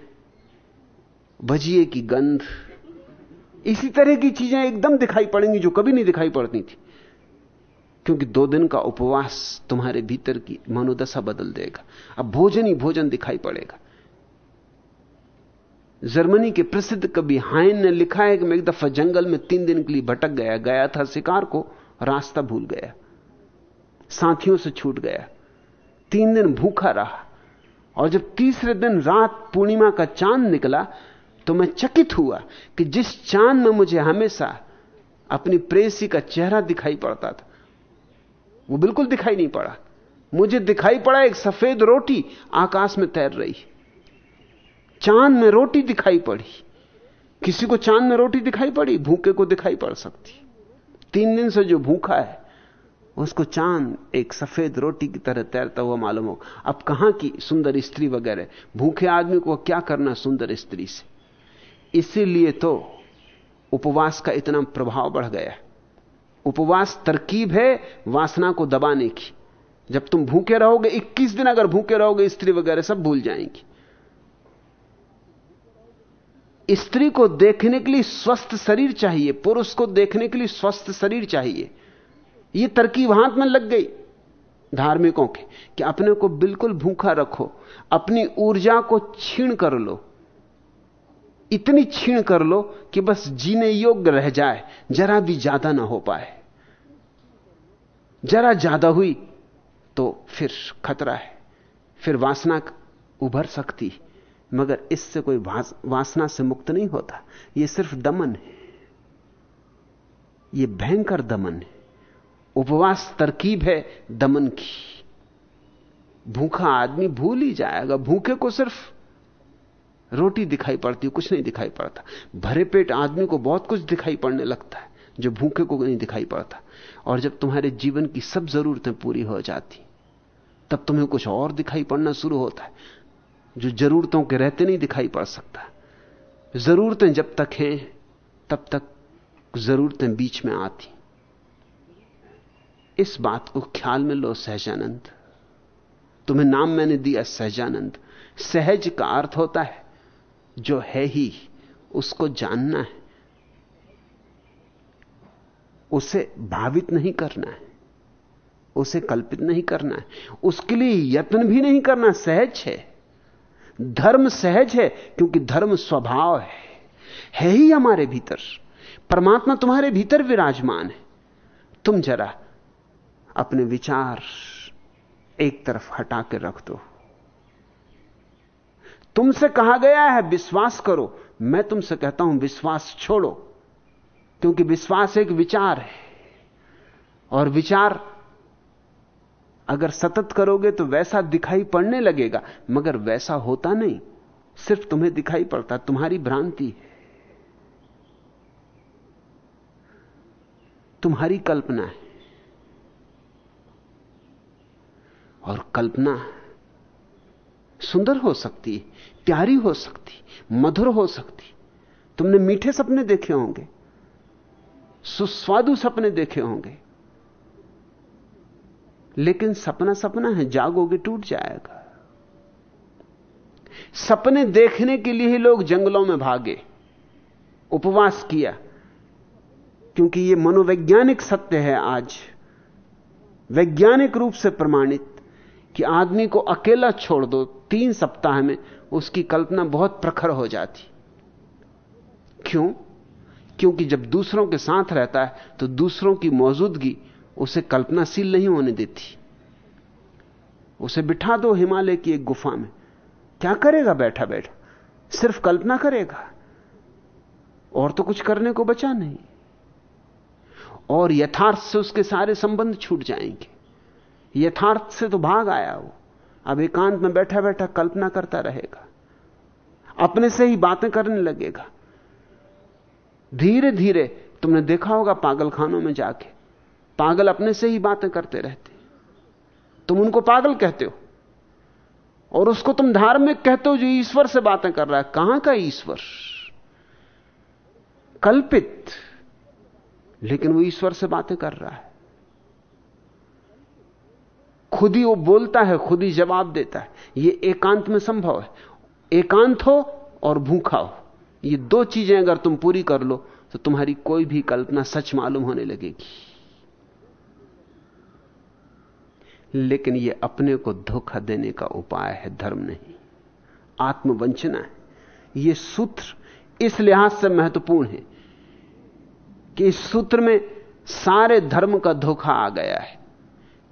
भजिए की गंध, इसी तरह की चीज़ें एकदम दिखाई पड़ेंगी जो कभी नहीं दिखाई पड़ती थी। क्योंकि दो दिन का उपवास तुम्हारे भीतर की मनोदशा बदल देगा। अब भोजन ही भोजन दिखाई पड़ेगा। जर्मनी के प्रसिद्ध कवि हाइन ने लिखा है कि मैं एक दफ़ा जंगल में तीन दिन के लिए भटक गया गया था शिकार को, रास्ता भूल गया, साथियों से छूट गया। तीन दिन भूखा रहा और जब तीसरे दिन रात पूर्णिमा का चाँद निकला तो मैं चकित हुआ कि जिस चाँद में मुझे हमेशा अपनी प्रेसी का चेहरा दिखाई पड़ता था, वो बिल्कुल दिखाई नहीं पड़ा। मुझे दिखाई पड़ा एक सफ़ेद रोटी आकाश में तैर रही। चाँद में रोटी दिखाई पड़ी। किसी को चाँद में रोटी दिखाई पड़ी, भूखे को दिखाई पड़ सकती। तीन दिन से जो भूखा है, उसको चाँद एक सफ़ेद रोटी की तरह तैरता हुआ मालूम हो। अब कहाँ की सुंदर स्त्री वगैरह? भूखे आदमी को क्या करना सुंदर स्त्री से? इसीलिए तो उपवास का इतना प्रभाव बढ़ गया। उपवास तरकीब है वासना को दबाने की। जब तुम भूखे रहोगे 21 दिन अगर भूखे रहोगे, स्त्री वगैरह सब भूल जाएँगी। स्त्री को देखने के लिए स्वस्थ शरीर चाहिए, पुरुष को देखने के लिए स्वस्थ शरीर चाहिए। यह तरकीब हाथ में लग गई धार्मिकों के, कि अपने को बिल्कुल भूखा रखो, अपनी ऊर्जा को छीण कर लो। इतनी छीण कर लो कि बस जीने योग्य रह जाए, जरा भी ज़्यादा ना हो पाए। जरा ज़्यादा हुई तो फिर खतरा है, फिर वासना उभर सकती। मगर इससे कोई वासना से मुक्त नहीं होता। यह सिर्फ़ दमन है। यह भयंकर दमन है। उपवास तरकीब है दमन की। भूखा आदमी भूल ही जाएगा। भूखे को सिर्फ़ रोटी दिखाई पड़ती है कुछ नहीं दिखाई पड़ता। भरे पेट आदमी को बहुत कुछ दिखाई पड़ने लगता है, जो भूखे को नहीं दिखाई पड़ता। और जब तुम्हारे जीवन की सब जरूरतें पूरी हो जाती, तब तुम्हें कुछ और दिखाई पड़ना शुरू होता है। जो जरूरतों के रहते नहीं दिखाई पड़ सकता। जरूरतें जब तक हैं, तब तक जरूरतें बीच में आती। इस बात को ख्याल में लो, सहजानंद। तुम्हें नाम मैंने दिया, सहजानंद। सहज का अर्थ होता है, जो है ही, उसको जानना है। उसे भावित नहीं करना है। उसे कल्पित नहीं करना है। उसके लिए यत्न भी नहीं करना, सहज है। धर्म सहज है क्योंकि धर्म स्वभाव है। है ही हमारे भीतर। परमात्मा तुम्हारे भीतर विराजमान है। तुम जरा अपने विचार एक तरफ़ हटा के रख दो। तुमसे कहा गया है, विश्वास करो। मैं तुमसे कहता हूँ, विश्वास छोड़ो। क्योंकि विश्वास एक विचार है। और विचार अगर सतत करोगे तो वैसा दिखाई पड़ने लगेगा, मगर वैसा होता नहीं। सिर्फ़ तुम्हें दिखाई पड़ता, तुम्हारी भ्रांति तुम्हारी कल्पना है। और कल्पना सुंदर हो सकती है, प्यारी हो सकती मधुर हो सकती तुमने मीठे सपने देखे होंगे, सुस्वादु सपने देखे होंगे लेकिन सपना सपना है, जागोगे, टूट जाएगा। सपने देखने के लिए ही लोग जंगलों में भागे, उपवास किया, क्योंकि यह मनोवैज्ञानिक सत्य है आज। वैज्ञानिक रूप से प्रमाणित कि आदमी को अकेला छोड़ दो, तीन सप्ताह में उसकी कल्पना बहुत प्रखर हो जाती। क्यों? क्योंकि जब दूसरों के साथ रहता है तो दूसरों की मौजूदगी उसे कल्पनाशील नहीं होने देती। उसे बिठा दो हिमालय की एक गुफा में। क्या करेगा? बैठा बैठा। सिर्फ़ कल्पना करेगा। और तो कुछ करने को बचा नहीं। और यथार्थ से उसके सारे संबंध छूट जाएँगे। यथार्थ से तो भाग आया वो। अब एकांत में बैठा बैठा कल्पना करता रहेगा। अपने से ही बातें करने लगेगा। धीरे धीरे, तुमने देखा होगा पागलखानों में जाके। पागल अपने से ही बातें करते रहते तुम उनको पागल कहते हो। और उसको तुम धार्मिक कहते हो जो ईश्वर से बातें कर रहा है। कहाँ का ईश्वर? कल्पित। लेकिन वो ईश्वर से बातें कर रहा है। खुद ही वो बोलता है, खुद ही जवाब देता है। ये एकांत में संभव है। एकांत हो और भूखा हो। ये दो चीज़ें अगर तुम पूरी कर लो तो तुम्हारी कोई भी कल्पना सच मालूम होने लगेगी। लेकिन यह अपने को धोखा देने का उपाय है, धर्म नहीं। आत्मवंचना है। यह सूत्र इस लिहाज से महत्वपूर्ण है कि इस सूत्र में सारे धर्म का धोखा आ गया है।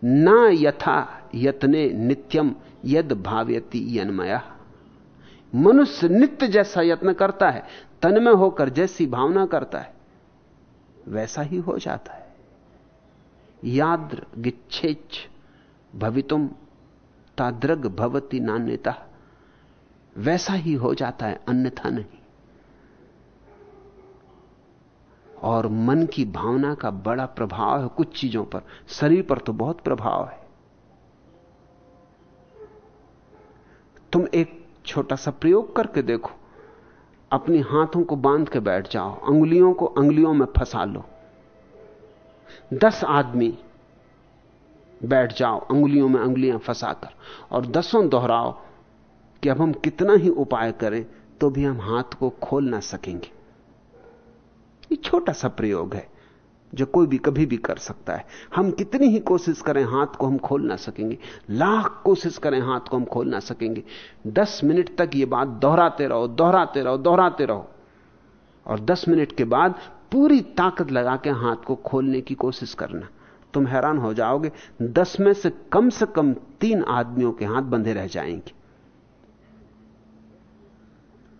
ना यथा यतने नित्यम यद भाव्यति यन्मया। मनुष्य नित्य जैसा यत्न करता है तन में होकर जैसी भावना करता है, वैसा ही हो जाता है। याद्र गिच्छेच भवितुम ताद्रग भवती नान्यता। वैसा ही हो जाता है, अन्यथा नहीं। और मन की भावना का बड़ा प्रभाव है कुछ चीज़ों पर। शरीर पर तो बहुत प्रभाव है। तुम एक छोटा सा प्रयोग करके देखो। अपनी हाथों को बाँध के बैठ जाओ, अंगुलियों को अंगुलियों में फंसा लो। दस आदमी बैठ जाओ अंगुलियों में अंगुलियाँ फंसाकर। और दसों दोहराओ कि अब हम कितना ही उपाय करें तो भी हम हाथ को खोल ना सकेंगे। ये छोटा सा प्रयोग है, जो कोई भी कभी भी कर सकता है। हम कितनी ही कोशिश करें, हाथ को हम खोल ना सकेंगे। लाख कोशिश करें, हाथ को हम खोल ना सकेंगे। दस मिनट तक ये बात दोहराते रहो दोहराते रहो दोहराते रहो। और दस मिनट के बाद पूरी ताकत लगा के हाथ को खोलने की कोशिश करना। तुम हैरान हो जाओगे। दस में से कम से कम तीन आदमियों के हाथ बंधे रह जाएँगे।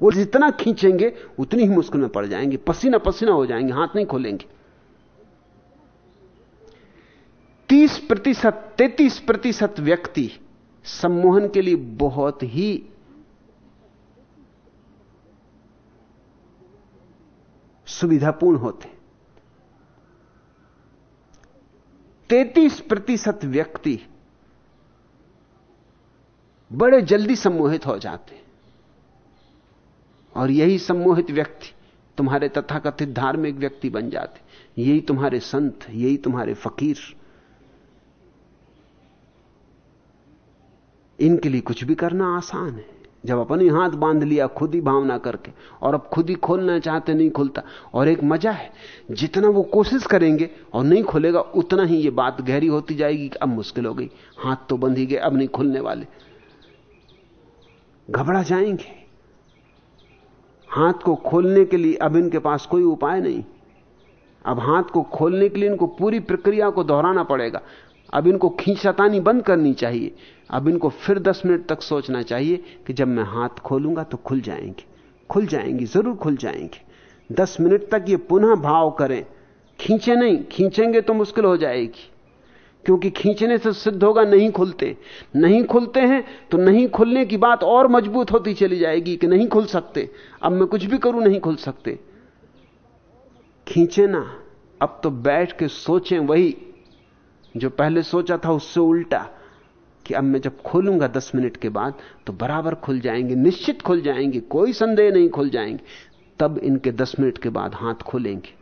वो जितना खींचेंगे, उतनी ही मुश्किल में पड़ जाएँगे। पसीना पसीना हो जाएँगे, हाथ नहीं खोलेंगे। तीस प्रतिशत, तैतीस प्रतिशत व्यक्ति सम्मोहन के लिए बहुत ही सुविधापूर्ण होते। तैतीस प्रतिशत व्यक्ति बड़े जल्दी सम्मोहित हो जाते हैं। और यही सम्मोहित व्यक्ति तुम्हारे तथाकथित धार्मिक व्यक्ति बन जाते यही तुम्हारे संत, यही तुम्हारे फकीर। इनके लिए कुछ भी करना आसान है। जब अपने हाथ बाँध लिया खुद ही भावना करके, और अब खुद ही खोलना चाहते, नहीं खुलता। और एक मज़ा है, जितना वो कोशिश करेंगे और नहीं खुलेगा, उतना ही ये बात गहरी होती जाएगी कि अब मुश्किल हो गई। हाथ तो बंध ही गए, अब नहीं खुलने वाले। घबरा जाएँगे। हाथ को खोलने के लिए अब इनके पास कोई उपाय नहीं। अब हाथ को खोलने के लिए इनको पूरी प्रक्रिया को दोहराना पड़ेगा। अब इनको खींचतानी बंद करनी चाहिए। अब इनको फिर दस मिनट तक सोचना चाहिए कि जब मैं हाथ खोलूँगा तो खुल जाएँगे। खुल जाएँगे, ज़रूर खुल जाएँगे। दस मिनट तक ये पुनः भाव करें। खींचे नहीं, खींचेंगे तो मुश्किल हो जाएगी। क्योंकि खींचने से सिद्ध होगा, नहीं खुलते। नहीं खुलते हैं तो नहीं खुलने की बात और मज़बूत होती चली जाएगी कि नहीं खुल सकते। अब मैं कुछ भी करूँ, नहीं खुल सकते। खींचे ना। अब तो बैठ के सोचें, वही जो पहले सोचा था उससे उल्टा कि अब मैं जब खोलूँगा दस मिनट के बाद तो बराबर खुल जाएँगे, निश्चित खुल जाएँगे, कोई संदेह नहीं खुल जाएँगे। तब इनके दस मिनट के बाद हाथ खोलेंगे।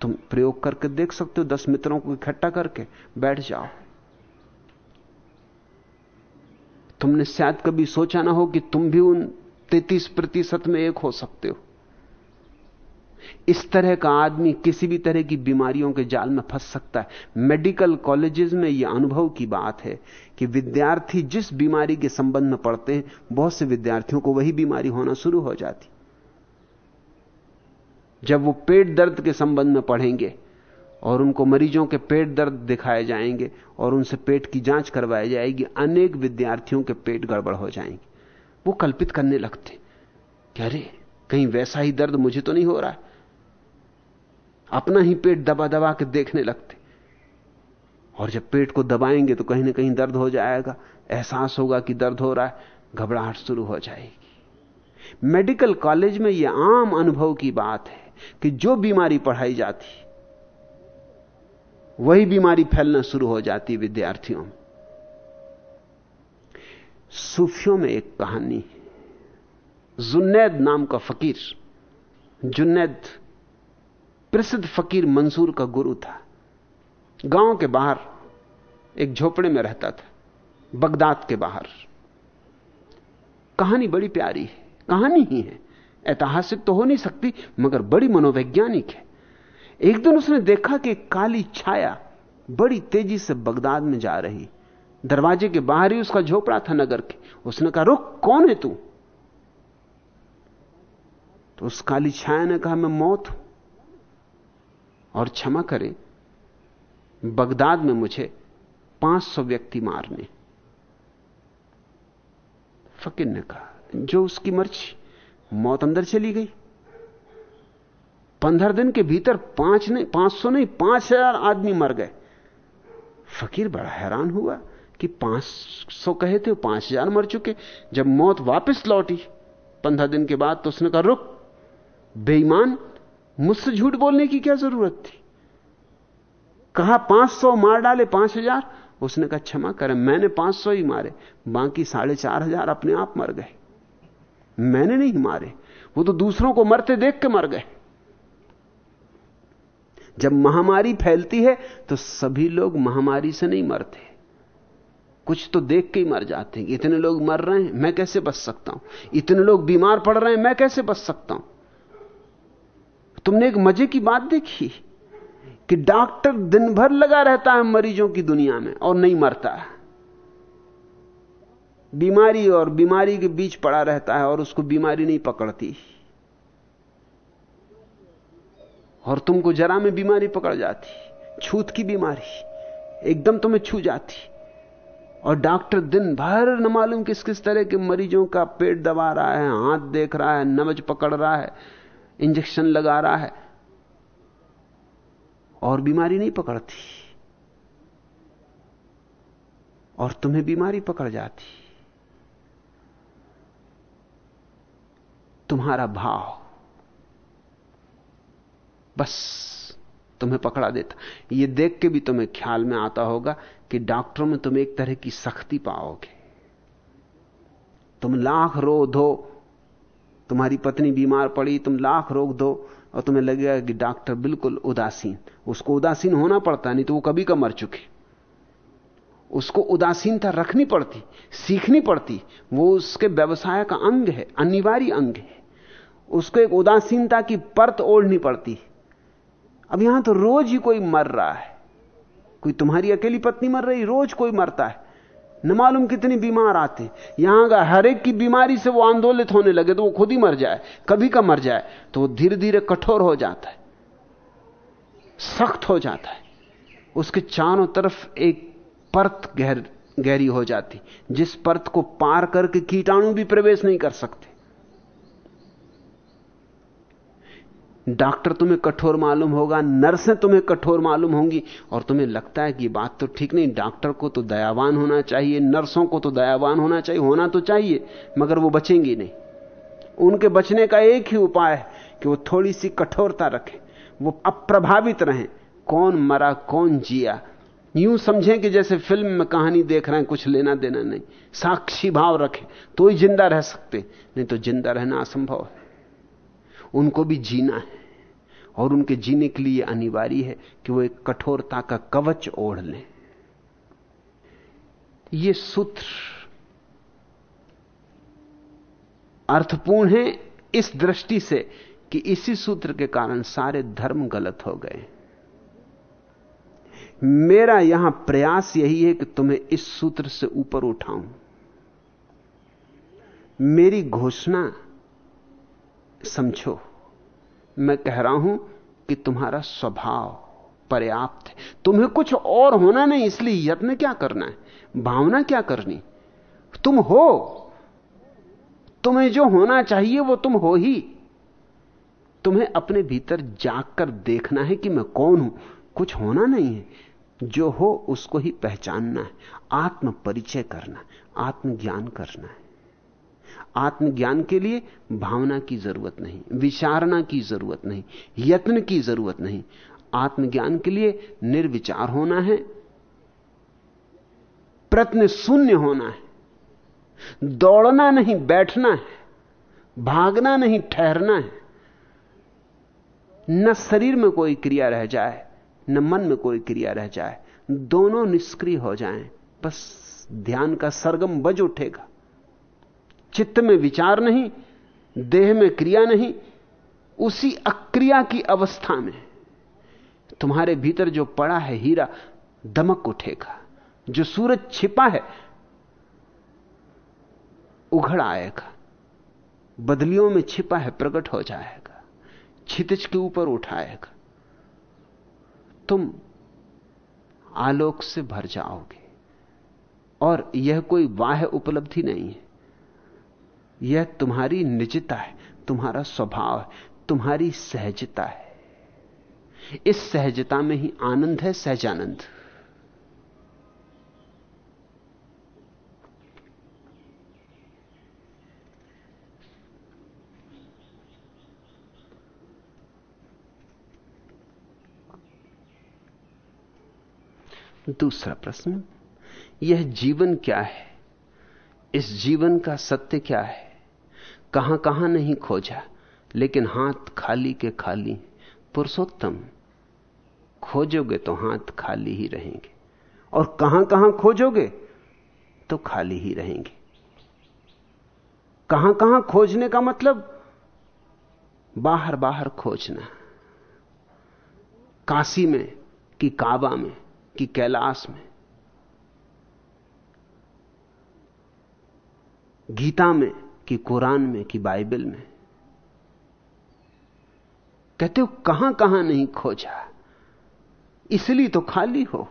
तुम प्रयोग करके देख सकते हो दस मित्रों को इकट्ठा करके, बैठ जाओ। तुमने शायद कभी सोचा ना हो कि तुम भी उन तैतीस प्रतिशत में एक हो सकते हो। इस तरह का आदमी किसी भी तरह की बीमारियों के जाल में फंस सकता है। मेडिकल कॉलेजेस में यह अनुभव की बात है कि विद्यार्थी जिस बीमारी के संबंध में पढ़ते हैं, बहुत से विद्यार्थियों को वही बीमारी होना शुरू हो जाती। जब वो पेट दर्द के संबंध में पढ़ेंगे और उनको मरीजों के पेट दर्द दिखाए जाएँगे और उनसे पेट की जाँच करवाई जाएगी, अनेक विद्यार्थियों के पेट गड़बड़ हो जाएँगे। वो कल्पित करने लगते अरे, कहीं वैसा ही दर्द मुझे तो नहीं हो रहा है। अपना ही पेट दबा दबा के देखने लगते। और जब पेट को दबाएँगे तो कहीं ना कहीं दर्द हो जाएगा। एहसास होगा कि दर्द हो रहा है, घबराहट शुरू हो जाएगी। मेडिकल कॉलेज में यह आम अनुभव की बात है कि जो बीमारी पढ़ाई जाती, वही बीमारी फैलना शुरू हो जाती विद्यार्थियों में। सूफियों में एक कहानी है। जुन्नैद नाम का फकीर, जुन्नैद प्रसिद्ध फकीर मंसूर का गुरु था। गाँव के बाहर एक झोपड़े में रहता था, बगदाद के बाहर। कहानी बड़ी प्यारी है, कहानी ही है। ऐतिहासिक तो हो नहीं सकती, मगर बड़ी मनोवैज्ञानिक है। एक दिन उसने देखा कि काली छाया बड़ी तेज़ी से बगदाद में जा रही। दरवाजे के बाहर ही उसका झोपड़ा था नगर के। उसने कहा, रुक, कौन है तू? तो उस काली छाया ने कहा, मैं मौत हूँ। और क्षमा करें। बगदाद में मुझे 500 व्यक्ति मारने। फकीर ने कहा, जो उसकी मर्ज़ी, मौत अंदर चली गई। पंद्रह दिन के भीतर पाँच नहीं पाँच सौ नहीं, पाँच हज़ार आदमी मर गए। फकीर बड़ा हैरान हुआ कि पाँच सौ कहे थे, पाँच हज़ार मर चुके। जब मौत वापस लौटी, पंद्रह दिन के बाद तो उसने कहा, रुक, बेईमान मुझसे झूठ बोलने की क्या ज़रूरत थी? कहा पाँच सौ मार डाले, पाँच हज़ार? उसने कहा, क्षमा करें, मैंने पाँच सौ ही मारे, बाकी साढ़े चार हज़ार अपने आप मर गए। मैंने नहीं मारे, वो तो दूसरों को मरते देख के मर गए। जब महामारी फैलती है तो सभी लोग महामारी से नहीं मरते। कुछ तो देख के ही मर जाते हैं इतने लोग मर रहे हैं, मैं कैसे बच सकता हूँ? इतने लोग बीमार पड़ रहे हैं, मैं कैसे बच सकता हूँ? तुमने एक मज़े की बात देखी कि डॉक्टर दिन भर लगा रहता है मरीजों की दुनिया में और नहीं मरता बीमारी और बीमारी के बीच पड़ा रहता है और उसको बीमारी नहीं पकड़ती। और तुमको जरा में बीमारी पकड़ जाती, छूत की बीमारी, एकदम तुम्हें छू जाती। और डॉक्टर दिन भर न मालूम किस किस तरह के मरीजों का पेट दबा रहा है, हाथ देख रहा है, नमज पकड़ रहा है इंजेक्शन लगा रहा है। और बीमारी नहीं पकड़ती। और तुम्हें बीमारी पकड़ जाती। तुम्हारा भाव बस तुम्हें पकड़ा देता। यह देख के भी तुम्हें ख्याल में आता होगा कि डॉक्टरों में तुम एक तरह की सख्ती पाओगे। तुम लाख रो दो तुम्हारी पत्नी बीमार पड़ी, तुम लाख रोक दो। और तुम्हें लगेगा कि डॉक्टर बिल्कुल उदासीन। उसको उदासीन होना पड़ता, नहीं तो वो कभी का मर चुके। उसको उदासीनता रखनी पड़ती, सीखनी पड़ती। वो उसके व्यवसाय का अंग है, अनिवार्य अंग है। उसको एक उदासीनता की परत ओढ़नी पड़ती। अब यहाँ तो रोज ही कोई मर रहा है। कोई तुम्हारी अकेली पत्नी मर रही, रोज कोई मरता है। न मालूम कितनी बीमार आते यहाँ का हर एक की बीमारी से वो आंदोलित होने लगे तो वो खुद ही मर जाए, कभी का मर जाए तो वो धीरे धीरे कठोर हो जाता है। सख्त हो जाता है। उसके चारों तरफ़ एक परत गहर, गहरी हो जाती, जिस परत को पार करके कीटाणु भी प्रवेश नहीं कर सकते। डॉक्टर तुम्हें कठोर मालूम होगा, नर्सें तुम्हें कठोर मालूम होंगी, और तुम्हें लगता है कि बात तो ठीक नहीं, डॉक्टर को तो दयावान होना चाहिए, नर्सों को तो दयावान होना चाहिए, होना तो चाहिए, मगर वो बचेंगी नहीं। उनके बचने का एक ही उपाय है कि वो थोड़ी सी कठोरता रखें, वो अप्रभावित रहें, कौन मरा, कौन जिया। यूँ समझें कि जैसे फ़िल्म में कहानी देख रहे हैं, कुछ लेना देना नहीं, साक्षी भाव रखें तो ही ज़िंदा रह सकते, नहीं तो ज़िंदा रहना असंभव है। उनको भी जीना है। और उनके जीने के लिए अनिवार्य है कि वो एक कठोरता का कवच ओढ़ लें। ये सूत्र अर्थपूर्ण है इस दृष्टि से कि इसी सूत्र के कारण सारे धर्म गलत हो गए। मेरा यहाँ प्रयास यही है कि तुम्हें इस सूत्र से ऊपर उठाऊं। मेरी घोषणा समझो। मैं कह रहा हूँ कि तुम्हारा स्वभाव पर्याप्त है। तुम्हें कुछ और होना नहीं, इसलिए यत्न क्या करना है? भावना क्या करनी? तुम हो। तुम्हें जो होना चाहिए, वो तुम हो ही। तुम्हें अपने भीतर जागकर देखना है कि मैं कौन हूँ। कुछ होना नहीं है। जो हो, उसको ही पहचानना है। आत्म परिचय करना आत्मज्ञान करना है। आत्मज्ञान के लिए भावना की ज़रूरत नहीं, विचारणा की ज़रूरत नहीं, यत्न की ज़रूरत नहीं। आत्मज्ञान के लिए निर्विचार होना है, प्रत्न शून्य होना है, दौड़ना नहीं, बैठना है, भागना नहीं, ठहरना है। न शरीर में कोई क्रिया रह जाए, न मन में कोई क्रिया रह जाए, दोनों निष्क्रिय हो जाएँ, बस ध्यान का सरगम बज उठेगा। चित्त में विचार नहीं, देह में क्रिया नहीं, उसी अक्रिया की अवस्था में तुम्हारे भीतर जो पड़ा है हीरा दमक उठेगा, जो सूरज छिपा है उघड़ आएगा, बदलियों में छिपा है प्रकट हो जाएगा छितिज के ऊपर उठाएगा। तुम आलोक से भर जाओगे और यह कोई वाह उपलब्धि नहीं है। यह तुम्हारी निजता है, तुम्हारा स्वभाव है, तुम्हारी सहजता है। इस सहजता में ही आनंद है, सहजानंद। दूसरा प्रश्न, यह जीवन क्या है? इस जीवन का सत्य क्या है? कहाँ कहाँ नहीं खोजा, लेकिन हाथ खाली के खाली। पुरुषोत्तम, खोजोगे तो हाथ खाली ही रहेंगे। और कहाँ कहाँ खोजोगे तो खाली ही रहेंगे। कहाँ कहाँ खोजने का मतलब? बाहर बाहर खोजना। काशी में, कि काबा में, कि कैलाश में। गीता में कि कुरान में, कि बाइबल में। कहते हो कहाँ कहाँ नहीं खोजा? इसलिए तो खाली हो।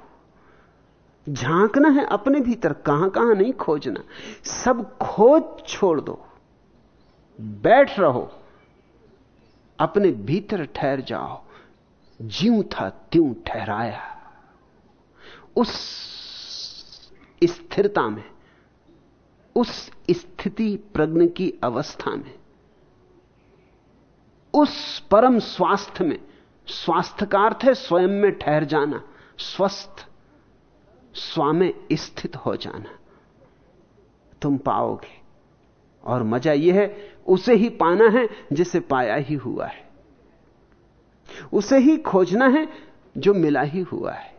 झांकना है अपने भीतर कहाँ कहाँ नहीं खोजना? सब खोज छोड़ दो। बैठ रहो। अपने भीतर ठहर जाओ। ज्यों था, त्यों ठहराया। उस स्थिरता में उस स्थिति प्रज्ञ की अवस्था में, उस परम स्वास्थ्य में स्वास्थ्य का अर्थ है स्वयं में ठहर जाना, स्वस्थ स्वामे स्थित हो जाना, तुम पाओगे। और मज़ा यह है, उसे ही पाना है जिसे पाया ही हुआ है। उसे ही खोजना है जो मिला ही हुआ है।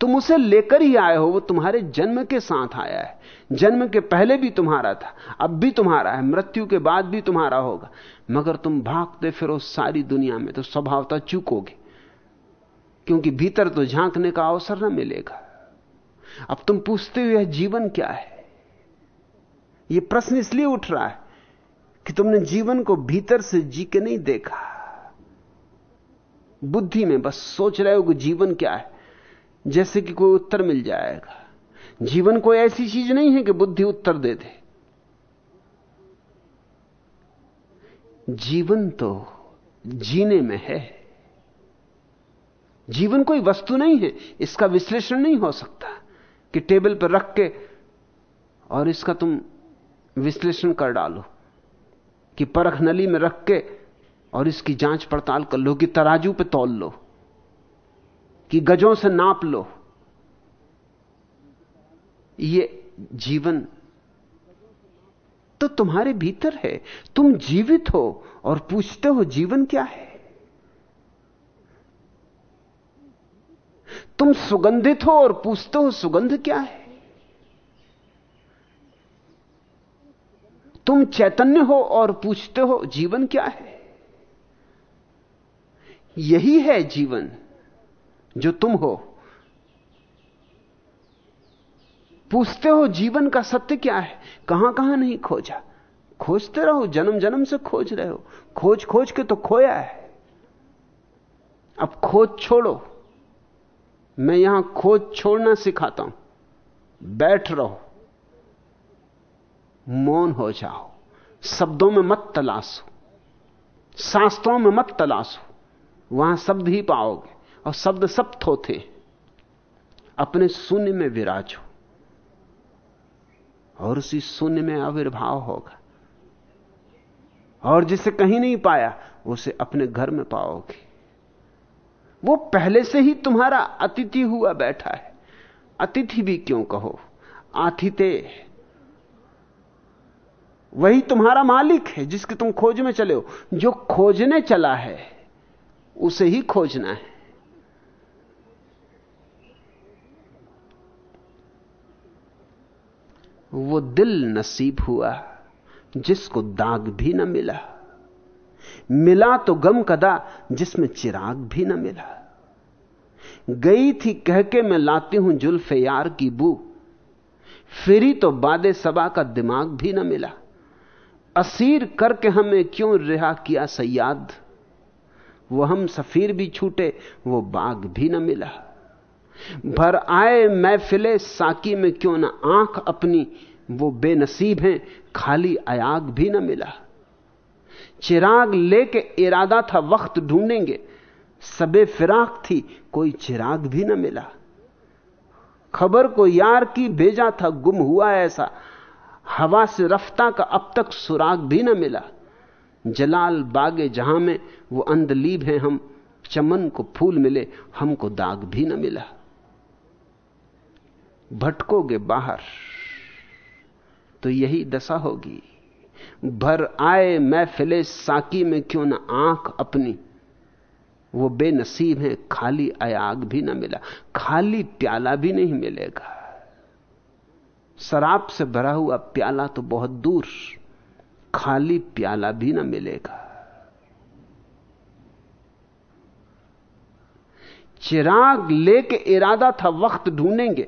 तुम उसे लेकर ही आए हो, वो तुम्हारे जन्म के साथ आया है। जन्म के पहले भी तुम्हारा था, अब भी तुम्हारा है, मृत्यु के बाद भी तुम्हारा होगा। मगर तुम भागते फिरो सारी दुनिया में तो स्वभावता चूकोगे, क्योंकि भीतर तो झांकने का अवसर न मिलेगा। अब तुम पूछते हुए जीवन क्या है? यह प्रश्न इसलिए उठ रहा है कि तुमने जीवन को भीतर से जी के नहीं देखा। बुद्धि में बस सोच रहे हो कि जीवन क्या है। जैसे कि कोई उत्तर मिल जाएगा। जीवन कोई ऐसी चीज़ नहीं है कि बुद्धि उत्तर दे दे। जीवन तो जीने में है। जीवन कोई वस्तु नहीं है, इसका विश्लेषण नहीं हो सकता कि टेबल पर रख के और इसका तुम विश्लेषण कर डालो कि परख नली में रख के और इसकी जाँच पड़ताल कर लो कि तराजू पे तौल लो। कि गजों से नाप लो। ये जीवन तो तुम्हारे भीतर है। तुम जीवित हो और पूछते हो, जीवन क्या है? तुम सुगंधित हो और पूछते हो, सुगंध क्या है? तुम चैतन्य हो और पूछते हो, जीवन क्या है? यही है जीवन। जो तुम हो। पूछते हो जीवन का सत्य क्या है? कहाँ कहाँ नहीं खोजा? खोजते रहो जन्म जन्म से खोज रहे हो। खोज खोज के तो खोया है। अब खोज छोड़ो। मैं यहाँ खोज छोड़ना सिखाता हूँ। बैठ रहो। मौन हो जाओ। शब्दों में मत तलाशो। शास्त्रों में मत तलाशो। वहाँ शब्द ही पाओगे। और शब्द सब थोथे अपने शून्य में विराजो और उसी शून्य में आविर्भाव होगा। और जिसे कहीं नहीं पाया, उसे अपने घर में पाओगे। वो पहले से ही तुम्हारा अतिथि हुआ बैठा है। अतिथि भी क्यों कहो? आतिथे। वही तुम्हारा मालिक है जिसके तुम खोज में चले हो। जो खोजने चला है, उसे ही खोजना है। वो दिल नसीब हुआ, जिसको दाग भी न मिला। मिला तो गम कदा, जिसमें चिराग भी न मिला। गई थी कह के मैं लाती हूँ जुल्फे यार की बू। फिरी तो बादे सबा का दिमाग भी न मिला। असीर करके हमें क्यों रिहा किया सयाद? वो हम सफीर भी छूटे, वो बाग भी न मिला। भर आए महफिले साकी में क्यों ना आँख अपनी वो बेनसीब हैं, खाली अयाग भी न मिला। चिराग लेके इरादा था वक्त ढूंढेंगे, सबे फिराक थी, कोई चिराग भी न मिला। खबर को यार की भेजा था, गुम हुआ ऐसा। हवा से रफ्ता का अब तक सुराग भी ना मिला। जलाल बागे जहाँ में, वो अंधलीब है हम, चमन को फूल मिले, हमको दाग भी ना मिला। भटकोगे बाहर। तो यही दशा होगी। भर आए महफिले साकी में क्यों ना आँख अपनी। वो बेनसीब है, खाली अयाग भी ना मिला, खाली प्याला भी नहीं मिलेगा। शराब से भरा हुआ प्याला तो बहुत दूर, खाली प्याला भी ना मिलेगा। चिराग लेके इरादा था वक्त ढूंढेंगे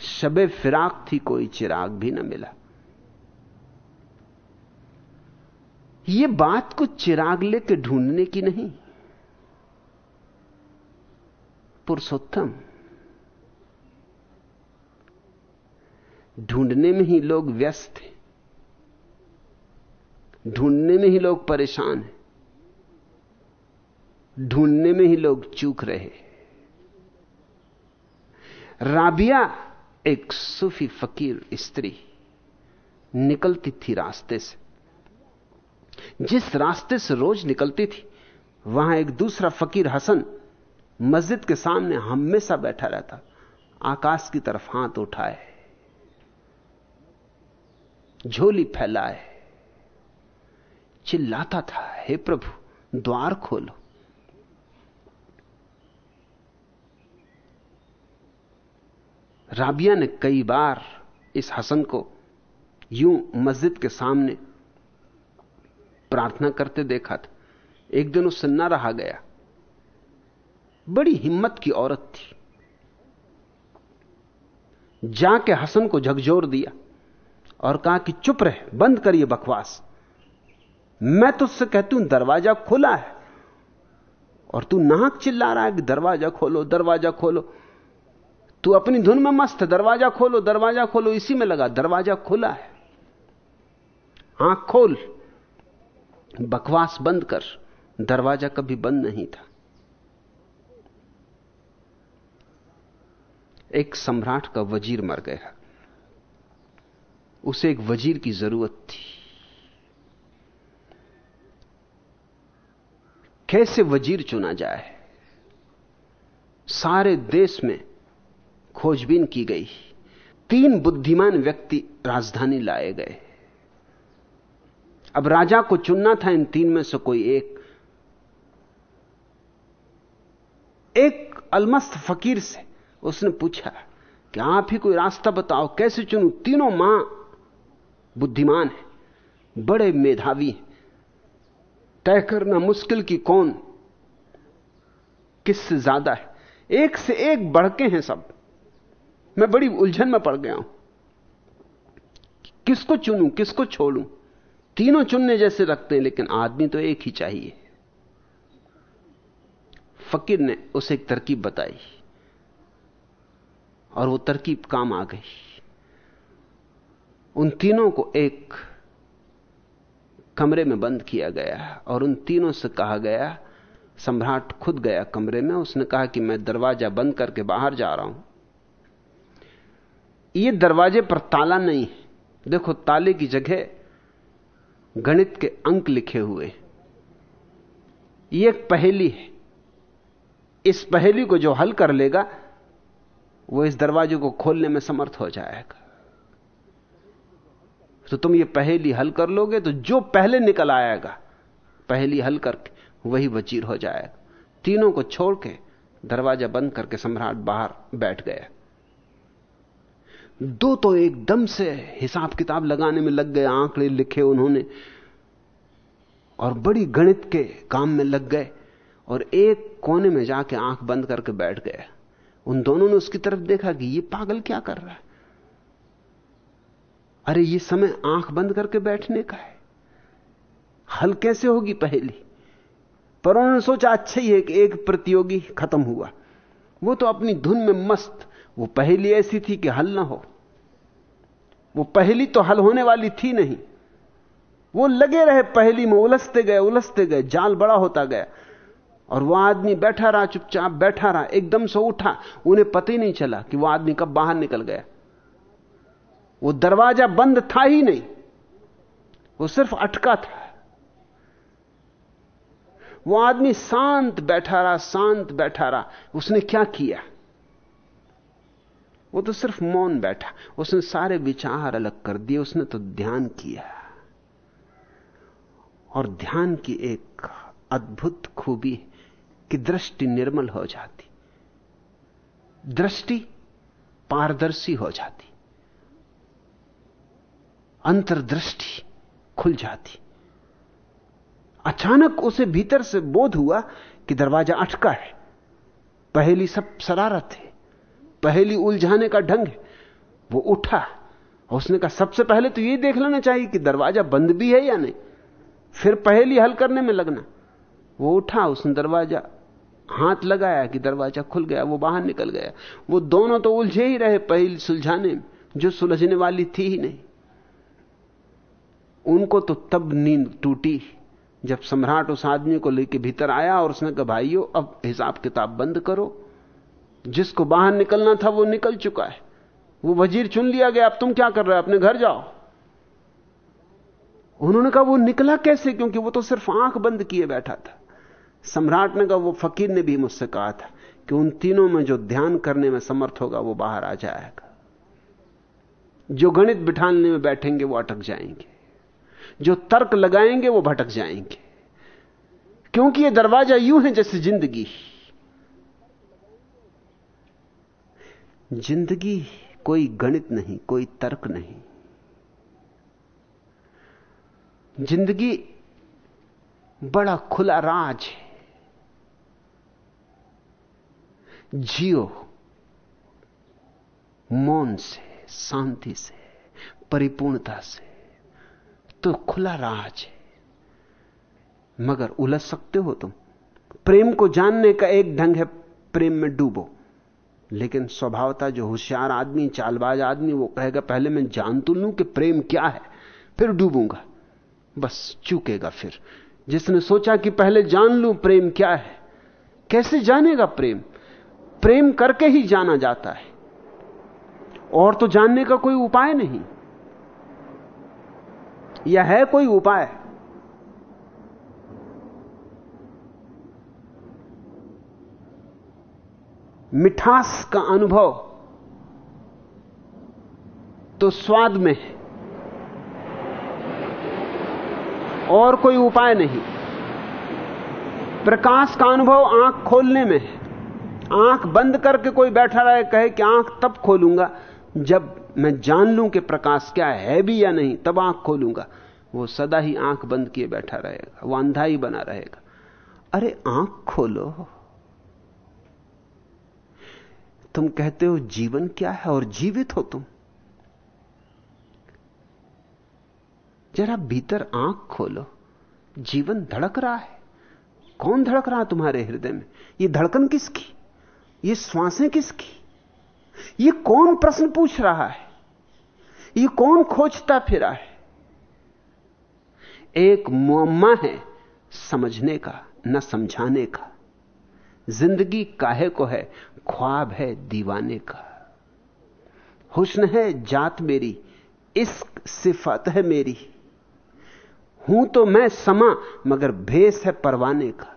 शबे फिराक थी, कोई चिराग भी ना मिला। यह बात कुछ चिराग लेके ढूँढने की नहीं। पुरुषोत्तम, ढूँढने में ही लोग व्यस्त हैं। ढूँढने में ही लोग परेशान हैं। ढूँढने में ही लोग चूक रहे राबिया एक सूफी फकीर स्त्री निकलती थी रास्ते से। जिस रास्ते से रोज निकलती थी, वहाँ एक दूसरा फकीर हसन मस्जिद के सामने हमेशा बैठा रहता, आकाश की तरफ़ हाथ उठाए, झोली फैलाए, चिल्लाता था, हे प्रभु, द्वार खोलो। राबिया ने कई बार इस हसन को यूँ मस्जिद के सामने प्रार्थना करते देखा था। एक दिन उससे न रहा गया। बड़ी हिम्मत की औरत थी। जाके हसन को झकझोर दिया और कहा कि, चुप रहे, बंद करिए बकवास। मैं तुझसे कहती हूँ, दरवाज़ा खुला है। और तू नाक चिल्ला रहा है कि, दरवाज़ा खोलो दरवाज़ा खोलो। तू अपनी धुन में मस्त, दरवाज़ा खोलो दरवाज़ा खोलो, इसी में लगा, दरवाज़ा खुला है। आँख खोल, बकवास बंद कर, दरवाज़ा कभी बंद नहीं था। एक सम्राट का वज़ीर मर गया। उसे एक वज़ीर की ज़रूरत थी। कैसे वज़ीर चुना जाए? सारे देश में खोजबीन की गई। तीन बुद्धिमान व्यक्ति राजधानी लाए गए। अब राजा को चुनना था इन तीन में से कोई एक। एक अलमस्त फकीर से उसने पूछा कि आप ही कोई रास्ता बताओ? कैसे चुनूं? तीनों माँ बुद्धिमान है, बड़े मेधावी हैं। तय करना मुश्किल की कौन किससे ज़्यादा है। एक से एक बढ़के हैं सब। मैं बड़ी उलझन में पड़ गया हूँ। किसको चुनूं, किसको छोड़ूं? तीनों चुनने जैसे रखते हैं, लेकिन आदमी तो एक ही चाहिए। फकीर ने उसे एक तरकीब बताई, और वो तरकीब काम आ गई। उन तीनों को एक कमरे में बंद किया गया, और उन तीनों से कहा गया, सम्राट खुद गया कमरे में, उसने कहा कि मैं दरवाज़ा बंद करके बाहर जा रहा हूँ। ये दरवाजे पर ताला नहीं है। देखो, ताले की जगह गणित के अंक लिखे हुए ये एक पहेली है। इस पहेली को जो हल कर लेगा, वो इस दरवाजे को खोलने में समर्थ हो जाएगा। तो तुम ये पहेली हल कर लोगे तो जो पहले निकल आएगा, पहेली हल करके वही वज़ीर हो जाएगा। तीनों को छोड़ के दरवाज़ा बंद करके सम्राट बाहर बैठ गया। दो तो एकदम से हिसाब किताब लगाने में लग गए, आंकड़े लिखे उन्होंने। और बड़ी गणित के काम में लग गए और एक कोने में जाके आँख बंद करके बैठ गया उन दोनों ने उसकी तरफ़ देखा कि ये पागल क्या कर रहा है? अरे, ये समय आँख बंद करके बैठने का है। हल कैसे होगी पहली? पर उन्होंने सोचा अच्छा ही है कि एक प्रतियोगी खत्म हुआ। वो तो अपनी धुन में मस्त, वो पहली ऐसी थी कि हल ना हो। वो पहली तो हल होने वाली थी नहीं। वो लगे रहे पहली में उलझते गए उलझते गए, जाल बड़ा होता गया। और वो आदमी बैठा रहा, चुपचाप बैठा रहा, एकदम से उठा। उन्हें पता ही नहीं चला कि वो आदमी कब बाहर निकल गया। वो दरवाज़ा बंद था ही नहीं। वो सिर्फ़ अटका था। वो आदमी शांत बैठा रहा, शांत बैठा रहा। उसने क्या किया? वो तो सिर्फ़ मौन बैठा। उसने सारे विचार अलग कर दिए, उसने तो ध्यान किया। और ध्यान की एक अद्भुत खूबी कि दृष्टि निर्मल हो जाती। दृष्टि पारदर्शी हो जाती। अंतर्दृष्टि खुल जाती। अचानक उसे भीतर से बोध हुआ कि दरवाज़ा अटका है। पहली सब शरारत है। पहली उलझाने का ढंग है। वो उठा उसने कहा, सबसे पहले तो ये देख लेना चाहिए कि दरवाज़ा बंद भी है या नहीं। फिर पहली हल करने में लगना। वो उठा, उसने दरवाज़ा हाथ लगाया कि दरवाज़ा खुल गया, वो बाहर निकल गया। वो दोनों तो उलझे ही रहे पहली सुलझाने में, जो सुलझने वाली थी ही नहीं। उनको तो तब नींद टूटी जब सम्राट उस आदमी को लेकर भीतर आया और उसने कहा, भाइयों, अब हिसाब किताब बंद करो। जिसको बाहर निकलना था वो निकल चुका है। वो वज़ीर चुन लिया गया, अब तुम क्या कर रहे हो? अपने घर जाओ। उन्होंने कहा, वो निकला कैसे? क्योंकि वो तो सिर्फ़ आँख बंद किए बैठा था। सम्राट ने कहा, वो फकीर ने भी मुझसे कहा था कि उन तीनों में जो ध्यान करने में समर्थ होगा, वो बाहर आ जाएगा। जो गणित बिठाने में बैठेंगे, वो अटक जाएँगे। जो तर्क लगाएँगे, वो भटक जाएँगे। क्योंकि ये दरवाज़ा यूँ है जैसे ज़िंदगी। ज़िंदगी कोई गणित नहीं, कोई तर्क नहीं। ज़िंदगी बड़ा खुला राज है। जियो मौन से, शांति से, परिपूर्णता से तो खुला राज है। मगर उलझ सकते हो तुम। प्रेम को जानने का एक ढंग है, प्रेम में डूबो। लेकिन स्वभावता जो होशियार आदमी, चालबाज आदमी, वो कहेगा, पहले मैं जान तो लूँ कि प्रेम क्या है, फिर डूबूँगा। बस चूकेगा फिर। जिसने सोचा कि पहले जान लूँ प्रेम क्या है, कैसे जानेगा प्रेम? प्रेम करके ही जाना जाता है। और तो जानने का कोई उपाय नहीं। या है कोई उपाय। मिठास का अनुभव तो स्वाद में है। और कोई उपाय नहीं। प्रकाश का अनुभव आँख खोलने में है। आँख बंद करके कोई बैठा रहे, कहे कि आँख तब खोलूँगा जब मैं जान लूँ कि प्रकाश क्या है भी या नहीं, तब आँख खोलूँगा। वो सदा ही आँख बंद किए बैठा रहेगा, वो अंधा ही बना रहेगा। अरे, आँख खोलो। तुम कहते हो, जीवन क्या है और जीवित हो तुम? जरा भीतर आँख खोलो। जीवन धड़क रहा है। कौन धड़क रहा तुम्हारे हृदय में? ये धड़कन किसकी? ये श्वासें किसकी? ये कौन प्रश्न पूछ रहा है? ये कौन खोजता फिरा है? एक मुअम्मा है, समझने का, न समझाने का। ज़िंदगी काहे को है? ख्वाब है दीवाने का। हुस्न है जात मेरी, इश्क सिफत है मेरी। हूँ तो मैं समा, मगर भेस है परवाने का।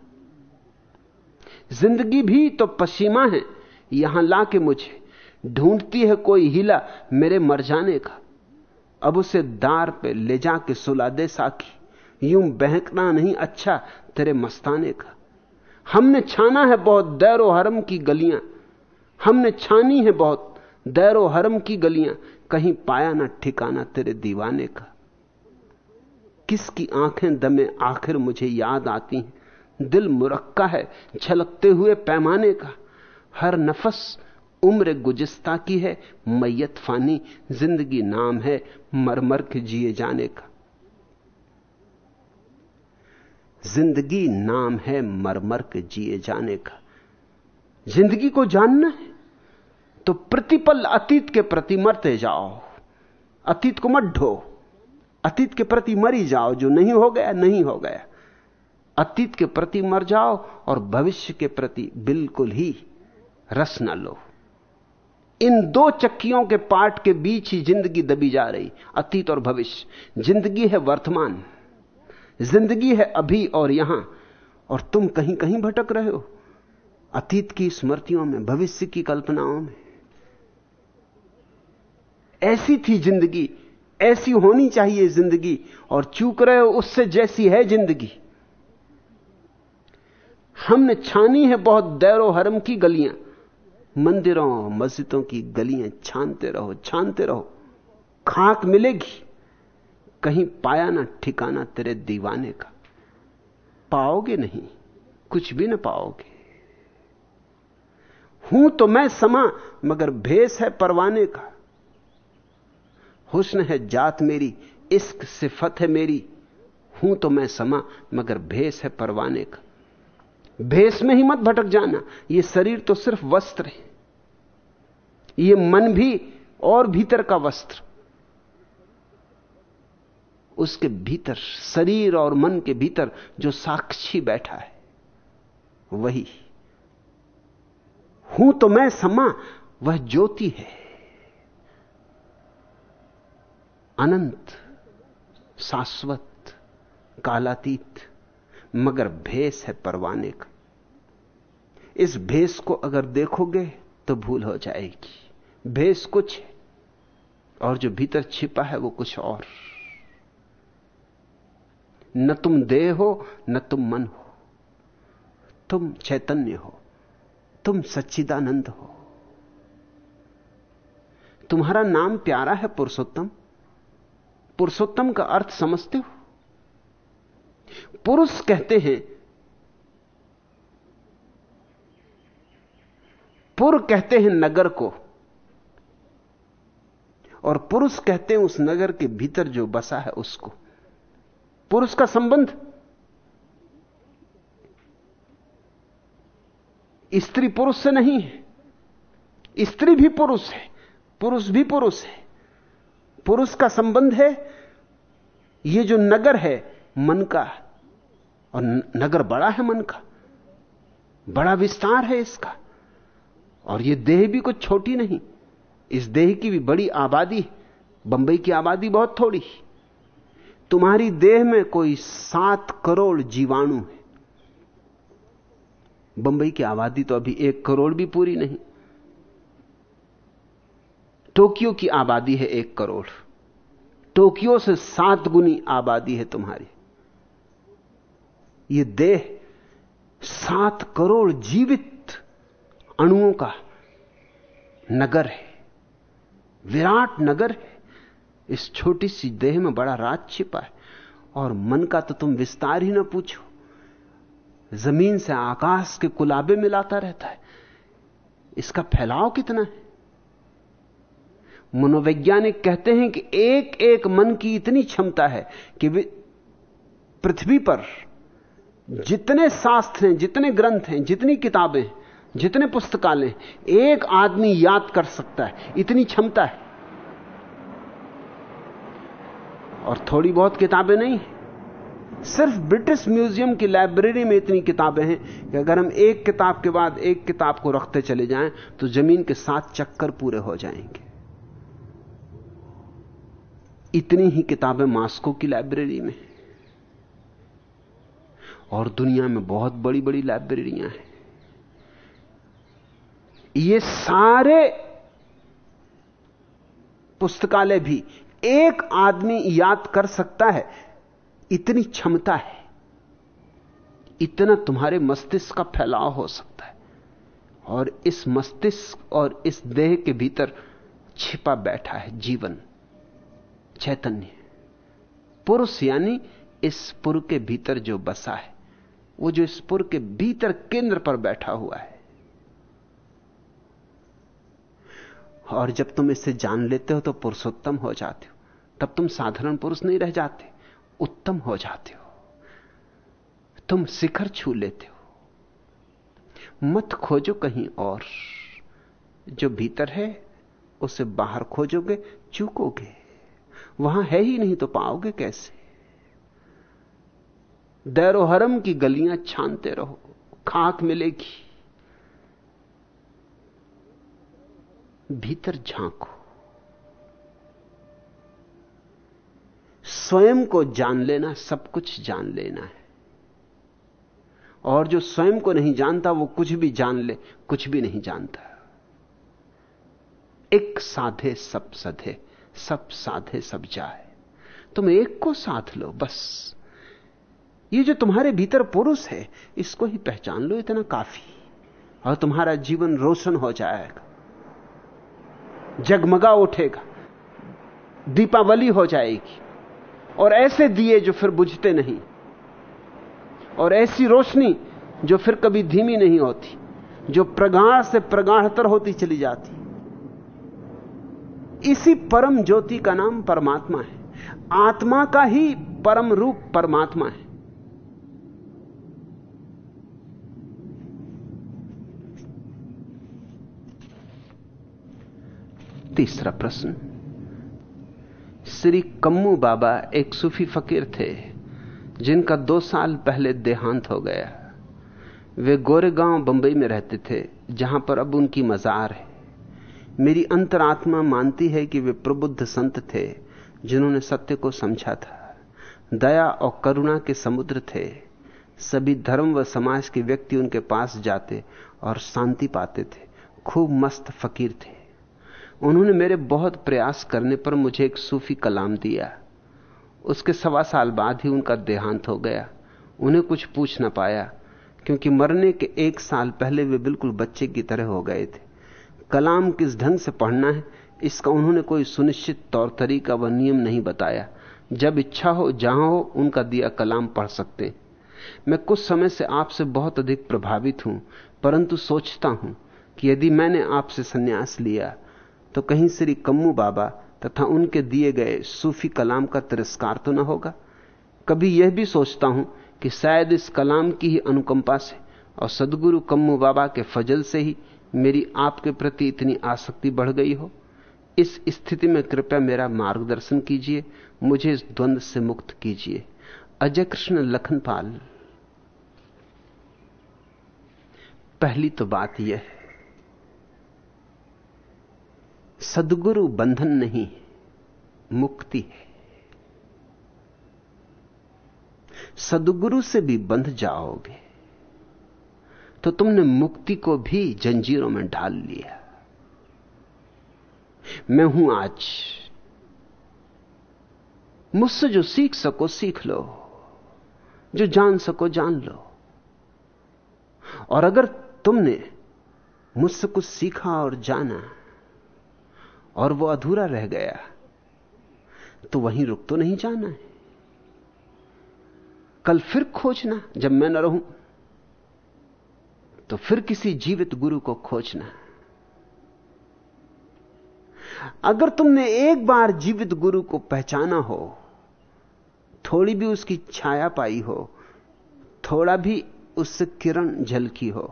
ज़िंदगी भी तो पसीमा है, यहाँ लाके मुझे। ढूंढती है कोई हिला मेरे मर जाने का। अब उसे दार पे ले जाके सुला दे साखी। यूँ बहकना नहीं अच्छा तेरे मस्ताने का। हमने छाना है बहुत दैरो हरम की गलियाँ। हमने छानी है बहुत दैरो हरम की गलियाँ। कहीं पाया ना ठिकाना तेरे दीवाने का। किसकी आँखें दमे आखिर मुझे याद आती हैं? दिल मुरक्का है छलकते हुए पैमाने का। हर नफस उम्र गुजस्ता की है। मैयत फानी ज़िंदगी नाम है मरमर के जिए जाने का। ज़िंदगी नाम है मरमर के जिए जाने का। ज़िंदगी को जानना है तो प्रतिपल अतीत के प्रति मरते जाओ। अतीत को मत ढो। अतीत के प्रति मरी जाओ, जो नहीं हो गया, नहीं हो गया। अतीत के प्रति मर जाओ और भविष्य के प्रति बिल्कुल ही रस न लो। इन दो चक्कियों के पार्ट के बीच ही ज़िंदगी दबी जा रही, अतीत और भविष्य। ज़िंदगी है वर्तमान। ज़िंदगी है अभी और यहाँ, और तुम कहीं कहीं भटक रहे हो। अतीत की स्मृतियों में, भविष्य की कल्पनाओं में। ऐसी थी ज़िंदगी, ऐसी होनी चाहिए ज़िंदगी, और चूक रहे हो उससे जैसी है ज़िंदगी। हमने छानी है बहुत दैरो हरम की गलियाँ। मंदिरों मस्जिदों की गलियाँ, छानते रहो छानते रहो। खाक मिलेगी। कहीं पाया ना, ठिकाना तेरे दीवाने का। पाओगे नहीं, कुछ भी ना पाओगे। हूँ तो मैं समा, मगर भेस है परवाने का। हुस्न है जात मेरी, इश्क सिफत है मेरी। हूँ तो मैं समा, मगर भेस है परवाने का। भेस में ही मत भटक जाना यह शरीर तो सिर्फ़ वस्त्र है। यह मन भी और भीतर का वस्त्र। उसके भीतर, शरीर और मन के भीतर जो साक्षी बैठा है, वही। हूँ तो मैं समा, वह ज्योति है। अनंत, शाश्वत, कालातीत, मगर भेष है परवाने का। इस भेष को अगर देखोगे तो भूल हो जाएगी। भेष कुछ है, और जो भीतर छिपा है वो कुछ और। न तुम देह हो, न तुम मन हो। तुम चैतन्य हो, तुम सच्चिदानंद हो। तुम्हारा नाम प्यारा है पुरुषोत्तम। पुरुषोत्तम का अर्थ समझते हो। पुरुष कहते हैं, पुर कहते हैं नगर को, और पुरुष कहते हैं उस नगर के भीतर जो बसा है उसको। पुरुष का संबंध। स्त्री पुरुष से नहीं है। स्त्री भी पुरुष है, पुरुष भी पुरुष है। पुरुष का संबंध है, ये जो नगर है, मन का। और नगर बड़ा है मन का। बड़ा विस्तार है इसका। और ये देह भी कुछ छोटी नहीं। इस देह की भी बड़ी आबादी, बंबई की आबादी बहुत थोड़ी तुम्हारी देह में कोई सात करोड़ जीवाणु है। बंबई की आबादी तो अभी एक करोड़ भी पूरी नहीं। टोक्यो की आबादी है एक करोड़। टोक्यो से सात गुनी आबादी है तुम्हारी। ये देह सात करोड़ जीवित अणुओं का नगर है। विराट नगर है। इस छोटी सी देह में बड़ा राज छिपा है। और मन का तो तुम विस्तार ही ना पूछो। ज़मीन से आकाश के कुलाबे मिलाता रहता है। इसका फैलाव कितना है? मनोवैज्ञानिक कहते हैं कि एक एक मन की इतनी क्षमता है कि पृथ्वी पर जितने शास्त्र हैं, जितने ग्रंथ हैं, जितनी किताबें जितने पुस्तकालय एक आदमी याद कर सकता है। इतनी क्षमता है। और थोड़ी बहुत किताबें नहीं। सिर्फ़ ब्रिटिश म्यूज़ियम की लाइब्रेरी में इतनी किताबें हैं कि अगर हम एक किताब के बाद एक किताब को रखते चले जाएँ तो ज़मीन के सात चक्कर पूरे हो जाएँगे। इतनी ही किताबें मास्को की लाइब्रेरी में और दुनिया में बहुत बड़ी बड़ी लाइब्रेरियाँ हैं। ये सारे पुस्तकालय भी एक आदमी याद कर सकता है, इतनी क्षमता है, इतना तुम्हारे मस्तिष्क का फैलाव हो सकता है। और इस मस्तिष्क और इस देह के भीतर छिपा बैठा है जीवन, चैतन्य। पुरुष यानी इस पुर के भीतर जो बसा है, वो जो इस पुर के भीतर केंद्र पर बैठा हुआ है। और जब तुम इसे जान लेते हो तो पुरुषोत्तम हो जाते हो। तब तुम साधारण पुरुष नहीं रह जाते, उत्तम हो जाते हो। तुम शिखर छू लेते हो। मत खोजो कहीं और। जो भीतर है, उसे बाहर खोजोगे, चूकोगे। वहाँ है ही नहीं तो पाओगे कैसे? दैरोहरम की गलियाँ छानते रहो, खाक मिलेगी। भीतर झांको। स्वयं को जान लेना, सब कुछ जान लेना है। और जो स्वयं को नहीं जानता, वो कुछ भी जान ले, कुछ भी नहीं जानता। एक साधे सब सधे, सब साधे सब जाए। तुम एक को साथ लो, बस। ये जो तुम्हारे भीतर पुरुष है, इसको ही पहचान लो, इतना काफ़ी। और तुम्हारा जीवन रोशन हो जाएगा। जगमगा उठेगा। दीपावली हो जाएगी। और ऐसे दिए जो फिर बुझते नहीं। और ऐसी रोशनी जो फिर कभी धीमी नहीं होती, जो प्रगाढ़ से प्रगाढ़तर होती चली जाती। इसी परम ज्योति का नाम परमात्मा है। आत्मा का ही परम रूप परमात्मा है। तीसरा प्रश्न। श्री कम्मू बाबा एक सूफी फकीर थे, जिनका दो साल पहले देहांत हो गया। वे गोरेगांव, बंबई में रहते थे, जहाँ पर अब उनकी मजार है। मेरी अंतरात्मा मानती है कि वे प्रबुद्ध संत थे, जिन्होंने सत्य को समझा था। दया और करुणा के समुद्र थे। सभी धर्म व समाज के व्यक्ति उनके पास जाते और शांति पाते थे। खूब मस्त फकीर थे। उन्होंने मेरे बहुत प्रयास करने पर मुझे एक सूफी कलाम दिया। उसके सवा साल बाद ही उनका देहांत हो गया। उन्हें कुछ पूछ ना पाया, क्योंकि मरने के एक साल पहले वे बिल्कुल बच्चे की तरह हो गए थे। कलाम किस ढंग से पढ़ना है, इसका उन्होंने कोई सुनिश्चित तौर तरीका व नियम नहीं बताया। जब इच्छा हो, जहाँ हो, उनका दिया कलाम पढ़ सकते। मैं कुछ समय से आपसे बहुत अधिक प्रभावित हूँ, परंतु सोचता हूँ कि यदि मैंने आपसे संन्यास लिया तो कहीं श्री कम्मू बाबा तथा उनके दिए गए सूफी कलाम का तिरस्कार तो न होगा। कभी यह भी सोचता हूँ कि शायद इस कलाम की ही अनुकंपा से और सदगुरु कम्मू बाबा के फजल से ही मेरी आपके प्रति इतनी आसक्ति बढ़ गई हो। इस स्थिति में कृपया मेरा मार्गदर्शन कीजिए, मुझे इस द्वंद्व से मुक्त कीजिए। अजय कृष्ण लखनपाल। पहली तो बात यह है सदगुरु बंधन नहीं है, मुक्ति है। सदगुरु से भी बंध जाओगे तो तुमने मुक्ति को भी जंजीरों में ढाल लिया। मैं हूँ आज, मुझसे जो सीख सको सीख लो, जो जान सको जान लो। और अगर तुमने मुझसे कुछ सीखा और जाना और वो अधूरा रह गया। तो वहीं रुक तो नहीं जाना है। कल फिर खोजना, जब मैं न रहूँ तो फिर किसी जीवित गुरु को खोजना। अगर तुमने एक बार जीवित गुरु को पहचाना हो, थोड़ी भी उसकी छाया पाई हो, थोड़ा भी उससे किरण झलकी हो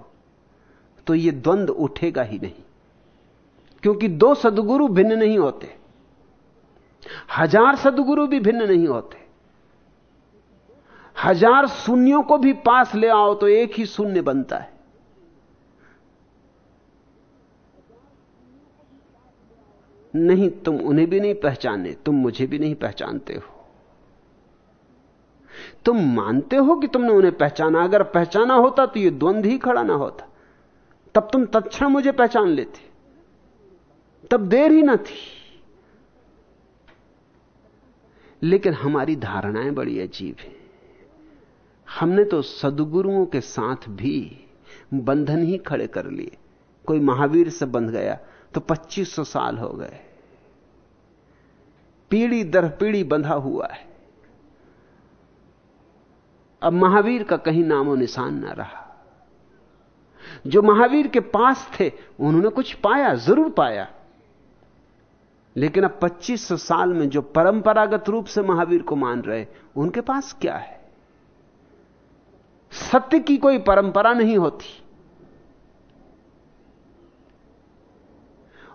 तो यह द्वंद उठेगा ही नहीं। क्योंकि दो सदगुरु भिन्न नहीं होते। हज़ार सदगुरु भी भिन्न नहीं होते। हज़ार शून्यों को भी पास ले आओ तो एक ही शून्य बनता है। नहीं, तुम उन्हें भी नहीं पहचाने, तुम मुझे भी नहीं पहचानते हो। तुम मानते हो कि तुमने उन्हें पहचाना, अगर पहचाना होता तो यह द्वंद्व ही खड़ा ना होता। तब तुम तत्क्षण मुझे पहचान लेते। तब देर ही ना थी। लेकिन हमारी धारणाएँ बड़ी अजीब हैं। हमने तो सदगुरुओं के साथ भी बंधन ही खड़े कर लिए। कोई महावीर से बंध गया तो 2500 साल हो गए। पीढ़ी दर पीढ़ी बंधा हुआ है। अब महावीर का कहीं नामो निशान ना रहा। जो महावीर के पास थे, उन्होंने कुछ पाया, ज़रूर पाया। लेकिन अब 2500 साल में जो परंपरागत रूप से महावीर को मान रहे, उनके पास क्या है? सत्य की कोई परंपरा नहीं होती।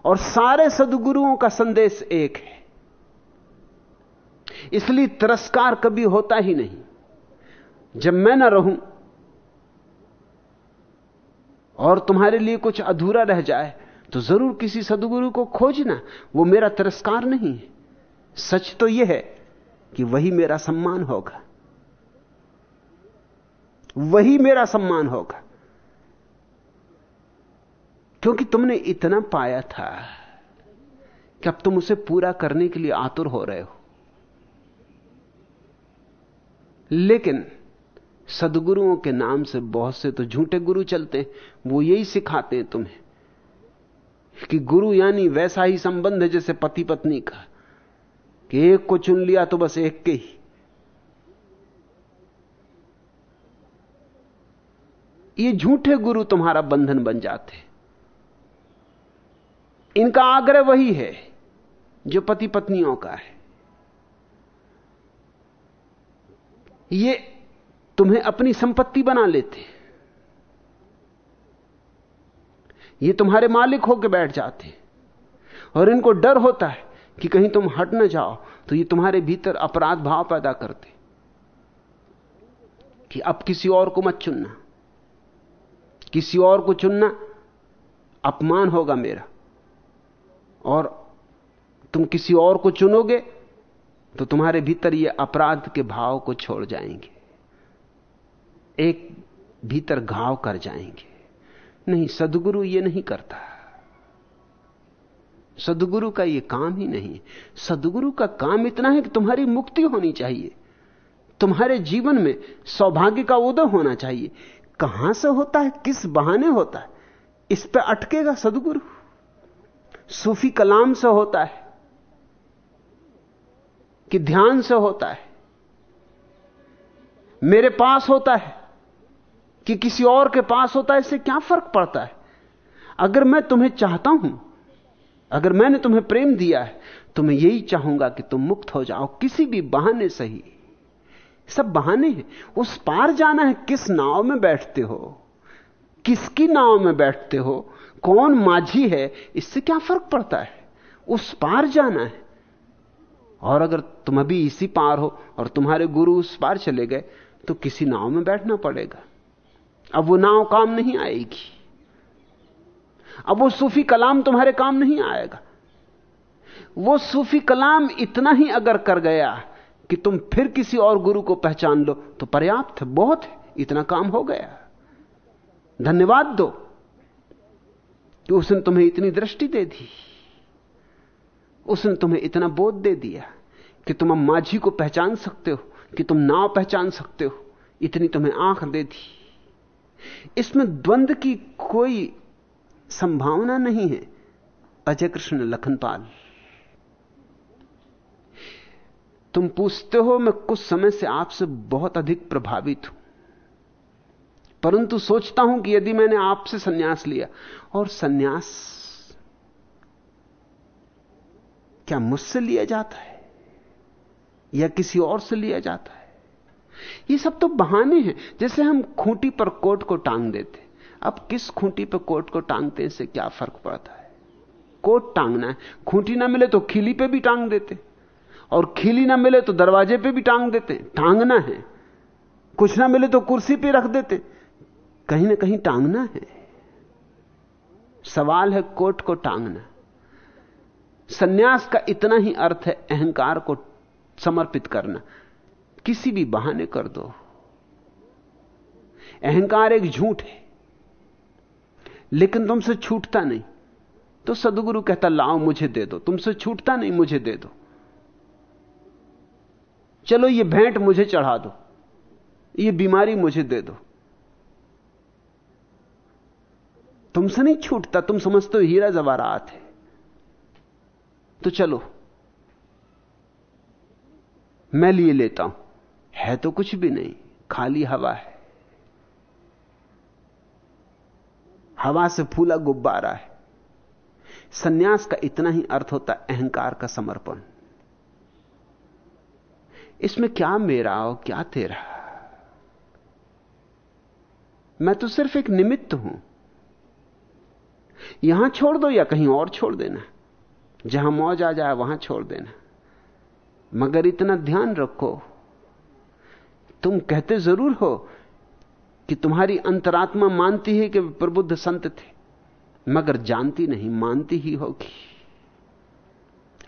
और सारे सदगुरुओं का संदेश एक है। इसलिए तिरस्कार कभी होता ही नहीं। जब मैं ना रहूँ, और तुम्हारे लिए कुछ अधूरा रह जाए तो ज़रूर किसी सदगुरु को खोजना, वो मेरा तिरस्कार नहीं है। सच तो यह है कि वही मेरा सम्मान होगा। वही मेरा सम्मान होगा। क्योंकि तुमने इतना पाया था कि अब तुम उसे पूरा करने के लिए आतुर हो रहे हो। लेकिन सदगुरुओं के नाम से बहुत से तो झूठे गुरु चलते हैं, वो यही सिखाते हैं तुम्हें कि गुरु यानी वैसा ही संबंध है जैसे पति पत्नी का। कि एक को चुन लिया तो बस एक के ही। ये झूठे गुरु तुम्हारा बंधन बन जाते इनका आग्रह वही है, जो पति पत्नियों का है। ये तुम्हें अपनी संपत्ति बना लेते ये तुम्हारे मालिक होकर बैठ जाते और इनको डर होता है कि कहीं तुम हट ना जाओ तो ये तुम्हारे भीतर अपराध भाव पैदा करते कि अब किसी और को मत चुनना। किसी और को चुनना अपमान होगा मेरा। और तुम किसी और को चुनोगे तो तुम्हारे भीतर ये अपराध के भाव को छोड़ जाएँगे। एक भीतर घाव कर जाएँगे। नहीं, सदगुरु ये नहीं करता। सदगुरु का ये काम ही नहीं। सदगुरु का काम इतना है कि तुम्हारी मुक्ति होनी चाहिए। तुम्हारे जीवन में सौभाग्य का उदय होना चाहिए। कहाँ से होता है, किस बहाने होता है, इस पर अटकेगा सदगुरु। सूफी कलाम से होता है कि ध्यान से होता है। मेरे पास होता है। कि किसी और के पास होता है, इससे क्या फ़र्क पड़ता है? अगर मैं तुम्हें चाहता हूँ, अगर मैंने तुम्हें प्रेम दिया है तो मैं यही चाहूँगा कि तुम मुक्त हो जाओ, किसी भी बहाने से ही। सब बहाने हैं। उस पार जाना है, किस नाव में बैठते हो? किसकी नाव में बैठते हो? कौन माझी है? इससे क्या फ़र्क पड़ता है? उस पार जाना है। और अगर तुम अभी इसी पार हो और तुम्हारे गुरु उस पार चले गए तो किसी नाव में बैठना पड़ेगा। अब वो नाव काम नहीं आएगी। अब वो सूफी कलाम तुम्हारे काम नहीं आएगा। वो सूफी कलाम इतना ही अगर कर गया कि तुम फिर किसी और गुरु को पहचान लो तो पर्याप्त है, बहुत है, इतना काम हो गया। धन्यवाद दो कि उसने तुम्हें इतनी दृष्टि दे दी। उसने तुम्हें इतना बोध दे दिया कि तुम अब माझी को पहचान सकते हो, कि तुम नाव पहचान सकते हो। इतनी तुम्हें आँख दे दी। इसमें द्वंद की कोई संभावना नहीं है। अजय कृष्ण लखनपाल। तुम पूछते हो, मैं कुछ समय से आपसे बहुत अधिक प्रभावित हूँ। परंतु सोचता हूँ कि यदि मैंने आपसे सन्यास लिया, और सन्यास क्या मुझसे लिया जाता है, या किसी और से लिया जाता है? ये सब तो बहाने हैं। जैसे हम खूंटी पर कोट को टांग देते अब किस खूंटी पर कोट को टांगते हैं इससे क्या फ़र्क पड़ता है? कोट टांगना है। खूंटी ना मिले तो खिली पे भी टांग देते और खिली ना मिले तो दरवाजे पे भी टांग देते टांगना है। कुछ ना मिले तो कुर्सी पे रख देते कहीं ना कहीं टांगना है। सवाल है कोट को टांगना। सन्यास का इतना ही अर्थ है अहंकार को समर्पित करना। किसी भी बहाने कर दो। अहंकार एक झूठ है, लेकिन तुमसे छूटता नहीं। तो सदगुरु कहता, लाओ मुझे दे दो। तुमसे छूटता नहीं, मुझे दे दो। चलो, ये भेंट मुझे चढ़ा दो। ये बीमारी मुझे दे दो। तुमसे नहीं छूटता, तुम समझते हो, हीरा जवारात है। तो चलो, मैं लिए लेता हूँ। है तो कुछ भी नहीं, खाली हवा है। हवा से फूला गुब्बारा है। सन्यास का इतना ही अर्थ होता अहंकार का समर्पण। इसमें क्या मेरा और क्या तेरा? मैं तो सिर्फ़ एक निमित्त हूँ। यहाँ छोड़ दो या कहीं और छोड़ देना। जहाँ मौज आ जाए वहाँ छोड़ देना। मगर इतना ध्यान रखो। तुम कहते ज़रूर हो कि तुम्हारी अंतरात्मा मानती है कि प्रबुद्ध संत थे, मगर जानती नहीं, मानती ही होगी।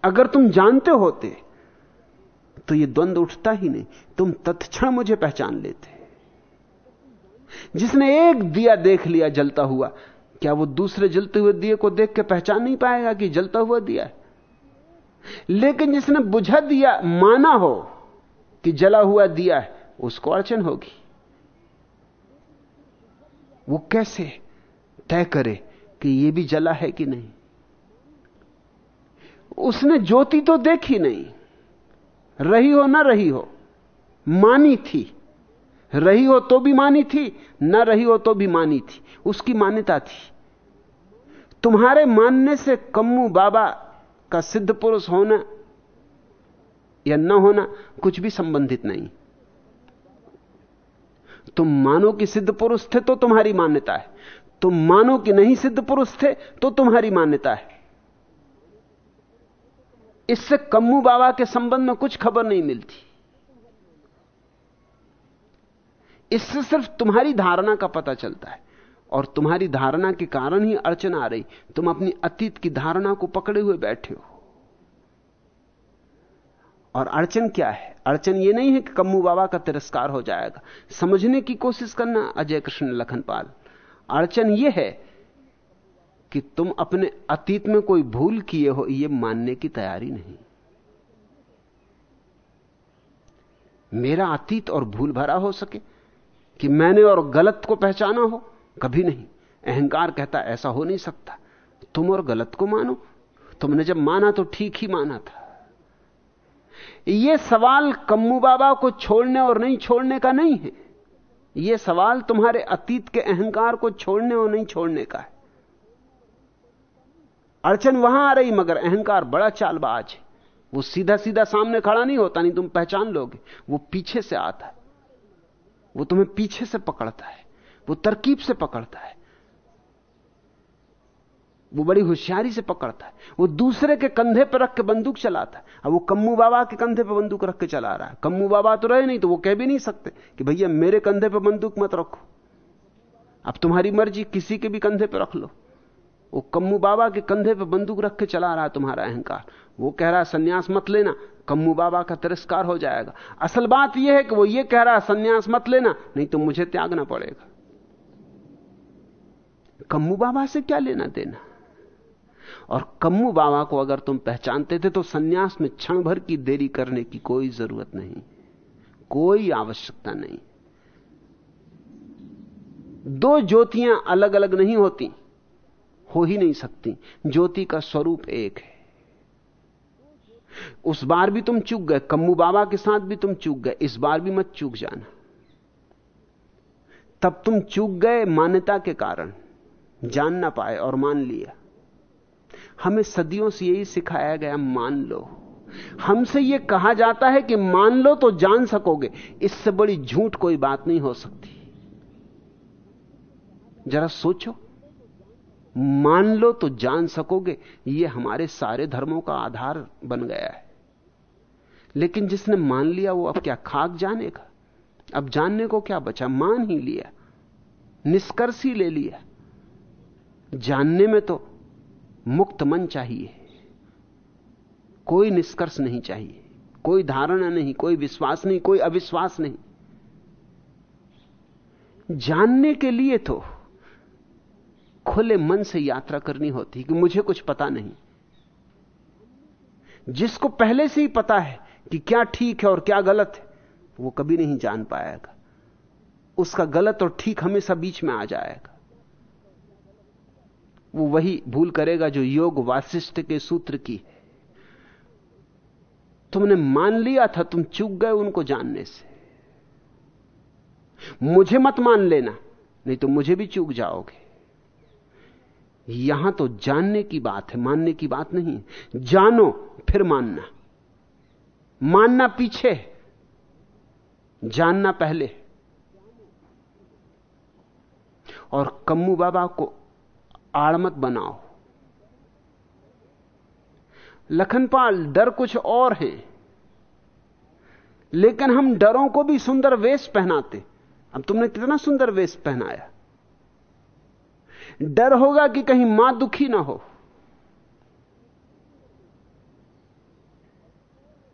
अगर तुम जानते होते तो यह द्वंद उठता ही नहीं। तुम तत्क्षण मुझे पहचान लेते। जिसने एक दिया देख लिया, जलता हुआ, क्या वो दूसरे जलते हुए दिए को देख के पहचान नहीं पाएगा कि जलता हुआ दिया है? लेकिन जिसने बुझा दिया, माना हो कि जला हुआ दिया है उसको अड़चन होगी। वो कैसे तय करे कि ये भी जला है कि नहीं? उसने ज्योति तो देखी नहीं। रही हो, ना रही हो, मानी थी। रही हो तो भी मानी थी, ना रही हो तो भी मानी थी। उसकी मान्यता थी। तुम्हारे मानने से कम्मू बाबा का सिद्ध पुरुष होना या न होना कुछ भी संबंधित नहीं। तुम मानो कि सिद्ध पुरुष थे तो तुम्हारी मान्यता है। तुम मानो कि नहीं सिद्ध पुरुष थे तो तुम्हारी मान्यता है। इससे कम्मू बाबा के संबंध में कुछ खबर नहीं मिलती। इससे सिर्फ़ तुम्हारी धारणा का पता चलता है और तुम्हारी धारणा के कारण ही अड़चन आ रही। तुम अपनी अतीत की धारणा को पकड़े हुए बैठे हो। और अड़चन क्या है? अड़चन यह नहीं है कि कम्मू बाबा का तिरस्कार हो जाएगा। समझने की कोशिश करना, अजय कृष्ण लखनपाल। अड़चन यह है कि तुम अपने अतीत में कोई भूल किए हो यह मानने की तैयारी नहीं। मेरा अतीत और भूल भरा हो सके कि मैंने और गलत को पहचाना हो, कभी नहीं। अहंकार कहता, ऐसा हो नहीं सकता। तुम और गलत को मानो। तुमने जब माना तो ठीक ही माना था। यह सवाल कम्मू बाबा को छोड़ने और नहीं छोड़ने का नहीं है। यह सवाल तुम्हारे अतीत के अहंकार को छोड़ने और नहीं छोड़ने का है। अड़चन वहाँ आ रही, मगर अहंकार बड़ा चालबाज है। वो सीधा सीधा सामने खड़ा नहीं होता, नहीं तुम पहचान लोगे। वो पीछे से आता है। वो तुम्हें पीछे से पकड़ता है। वो तरकीब से पकड़ता है। वो बड़ी होशियारी से पकड़ता है। वो दूसरे के कंधे पर रख के बंदूक चलाता है। अब वो कम्मू बाबा के कंधे पर बंदूक रख के चला रहा है। कम्मू बाबा तो रहे नहीं तो वो कह भी नहीं सकते कि भैया मेरे कंधे पर बंदूक मत रखो। अब तुम्हारी मर्ज़ी, किसी के भी कंधे पर रख लो। वो कम्मू बाबा के कंधे पर बंदूक रख के चला रहा है तुम्हारा अहंकार। वो कह रहा है, संन्यास मत लेना, कम्मू बाबा का तिरस्कार हो जाएगा। असल बात यह है कि वो ये कह रहा है, संन्यास मत लेना, नहीं तो मुझे त्यागना पड़ेगा। कम्मू बाबा से क्या लेना देना? और कम्मू बाबा को अगर तुम पहचानते थे तो सन्यास में क्षण भर की देरी करने की कोई ज़रूरत नहीं, कोई आवश्यकता नहीं। दो ज्योतियाँ अलग अलग नहीं होती, हो ही नहीं सकती। ज्योति का स्वरूप एक है। उस बार भी तुम चूक गए, कम्मू बाबा के साथ भी तुम चूक गए, इस बार भी मत चूक जाना। तब तुम चूक गए मान्यता के कारण, जान ना पाए और मान लिया। हमें सदियों से यही सिखाया गया, मान लो। हमसे यह कहा जाता है कि मान लो तो जान सकोगे। इससे बड़ी झूठ कोई बात नहीं हो सकती। जरा सोचो। मान लो तो जान सकोगे। यह हमारे सारे धर्मों का आधार बन गया है। लेकिन जिसने मान लिया, वो अब क्या खाक जानेगा अब जानने को क्या बचा? मान ही लिया। निष्कर्ष ही ले लिया। जानने में तो मुक्त मन चाहिए। कोई निष्कर्ष नहीं चाहिए। कोई धारणा नहीं, कोई विश्वास नहीं, कोई अविश्वास नहीं। जानने के लिए तो खुले मन से यात्रा करनी होती कि मुझे कुछ पता नहीं। जिसको पहले से ही पता है कि क्या ठीक है और क्या गलत है, वो कभी नहीं जान पाएगा। उसका गलत और ठीक हमेशा बीच में आ जाएगा। वो वही भूल करेगा जो योग वासिष्ठ के सूत्र की है। तुमने मान लिया था, तुम चूक गए उनको जानने से। मुझे मत मान लेना, नहीं तो मुझे भी चूक जाओगे। यहाँ तो जानने की बात है, मानने की बात नहीं। जानो, फिर मानना। मानना पीछे जानना पहले। और कम्मू बाबा को आड़मत बनाओ। लखनपाल, डर कुछ और है। लेकिन हम डरों को भी सुंदर वेश पहनाते। अब तुमने कितना सुंदर वेश पहनाया। डर होगा कि कहीं माँ दुखी ना हो।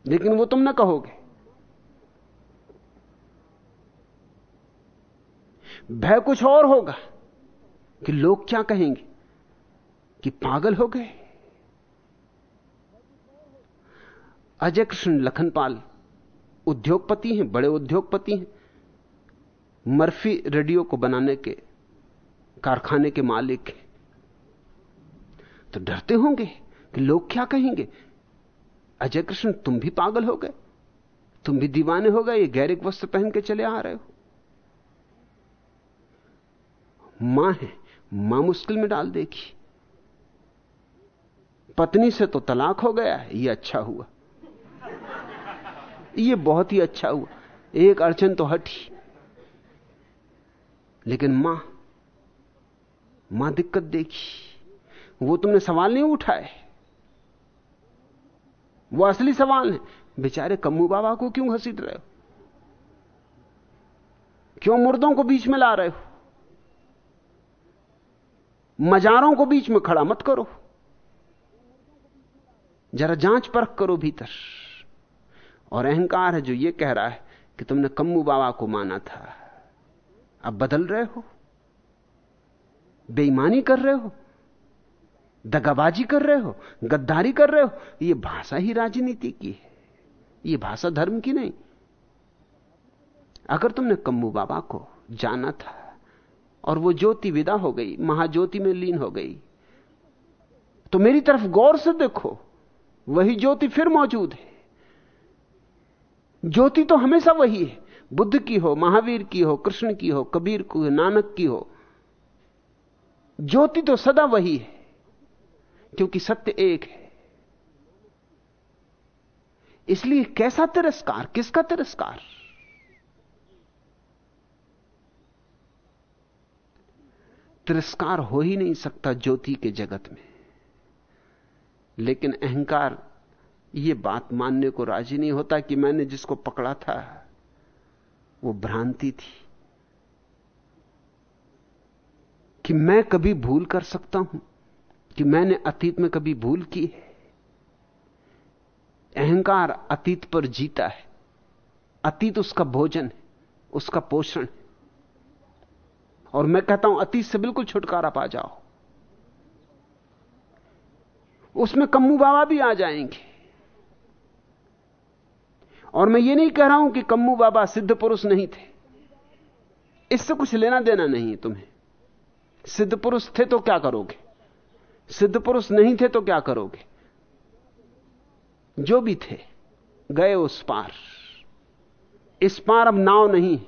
लेकिन वो तुम ना कहोगे। भय कुछ और होगा। कि लोग क्या कहेंगे? कि पागल हो गए। अजय कृष्ण लखनपाल उद्योगपति हैं, बड़े उद्योगपति हैं। मर्फी रेडियो को बनाने के, कारखाने के मालिक हैं। तो डरते होंगे कि लोग क्या कहेंगे? अजय कृष्ण, तुम भी पागल हो गए। तुम भी दीवाने हो गए, ये गैरिक वस्त्र पहन के चले आ रहे हो। माँ है। माँ मुश्किल में डाल देगी पत्नी से तो तलाक हो गया है, ये अच्छा हुआ। ये बहुत ही अच्छा हुआ। एक अड़चन तो हटी लेकिन माँ माँ दिक्कत देखी। वो तुमने सवाल नहीं उठाए। वो असली सवाल है। बेचारे कम्मू बाबा को क्यों घसीट रहे हो? क्यों मुर्दों को बीच में ला रहे हो? मजारों को बीच में खड़ा मत करो। जरा जाँच परख करो भीतर। और अहंकार है जो यह कह रहा है कि तुमने कम्मू बाबा को माना था। अब बदल रहे हो। बेईमानी कर रहे हो। दगाबाजी कर रहे हो। गद्दारी कर रहे हो। यह भाषा ही राजनीति की है। यह भाषा धर्म की नहीं। अगर तुमने कम्बू बाबा को जाना था और वो ज्योति विदा हो गई, महाज्योति में लीन हो गई। तो मेरी तरफ़ गौर से देखो, वही ज्योति फिर मौजूद है। ज्योति तो हमेशा वही है, बुद्ध की हो, महावीर की हो, कृष्ण की हो, कबीर की हो, नानक की हो। ज्योति तो सदा वही है, क्योंकि सत्य एक है। इसलिए कैसा तिरस्कार, किसका तिरस्कार? तिरस्कार हो ही नहीं सकता ज्योति के जगत में। लेकिन अहंकार यह बात मानने को राज़ी नहीं होता कि मैंने जिसको पकड़ा था, वो भ्रांति थी। कि मैं कभी भूल कर सकता हूँ, कि मैंने अतीत में कभी भूल की है। अहंकार अतीत पर जीता है। अतीत उसका भोजन है, उसका पोषण है। और मैं कहता हूँ, अतीत से बिल्कुल छुटकारा पा जाओ। उसमें कम्मू बाबा भी आ जाएँगे। और मैं ये नहीं कह रहा हूँ कि कम्मू बाबा सिद्ध पुरुष नहीं थे। इससे कुछ लेना देना नहीं है तुम्हें। सिद्ध पुरुष थे तो क्या करोगे? सिद्ध पुरुष नहीं थे तो क्या करोगे? जो भी थे, गए उस पार। इस पार अब नाव नहीं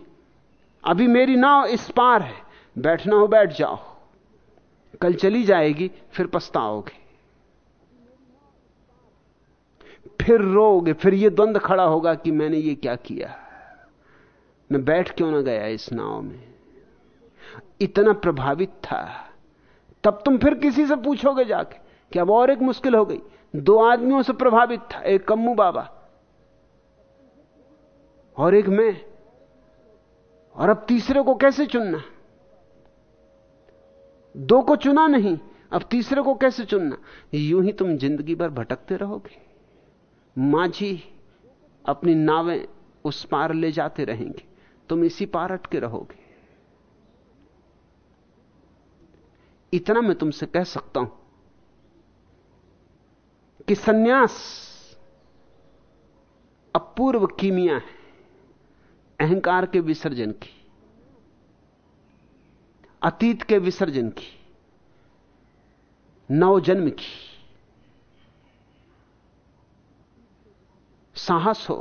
अभी मेरी नाव इस पार है। बैठना हो, बैठ जाओ। कल चली जाएगी, फिर पछताओगे। फिर रोगे फिर यह द्वंद खड़ा होगा कि मैंने ये क्या किया। मैं बैठ क्यों ना गया इस नाव में? इतना प्रभावित था। तब तुम फिर किसी से पूछोगे जाके कि अब और एक मुश्किल हो गई। दो आदमियों से प्रभावित था, एक कम्मू बाबा और एक मैं। और अब तीसरे को कैसे चुनना? दो को चुना नहीं, अब तीसरे को कैसे चुनना? यूँ ही तुम ज़िंदगी भर भटकते रहोगे। माझी अपनी नावें उस पार ले जाते रहेंगे। तुम इसी पार अटके रहोगे। इतना मैं तुमसे कह सकता हूँ कि सन्यास अपूर्व कीमिया है। अहंकार के विसर्जन की। अतीत के विसर्जन की, नवजन्म की। साहस हो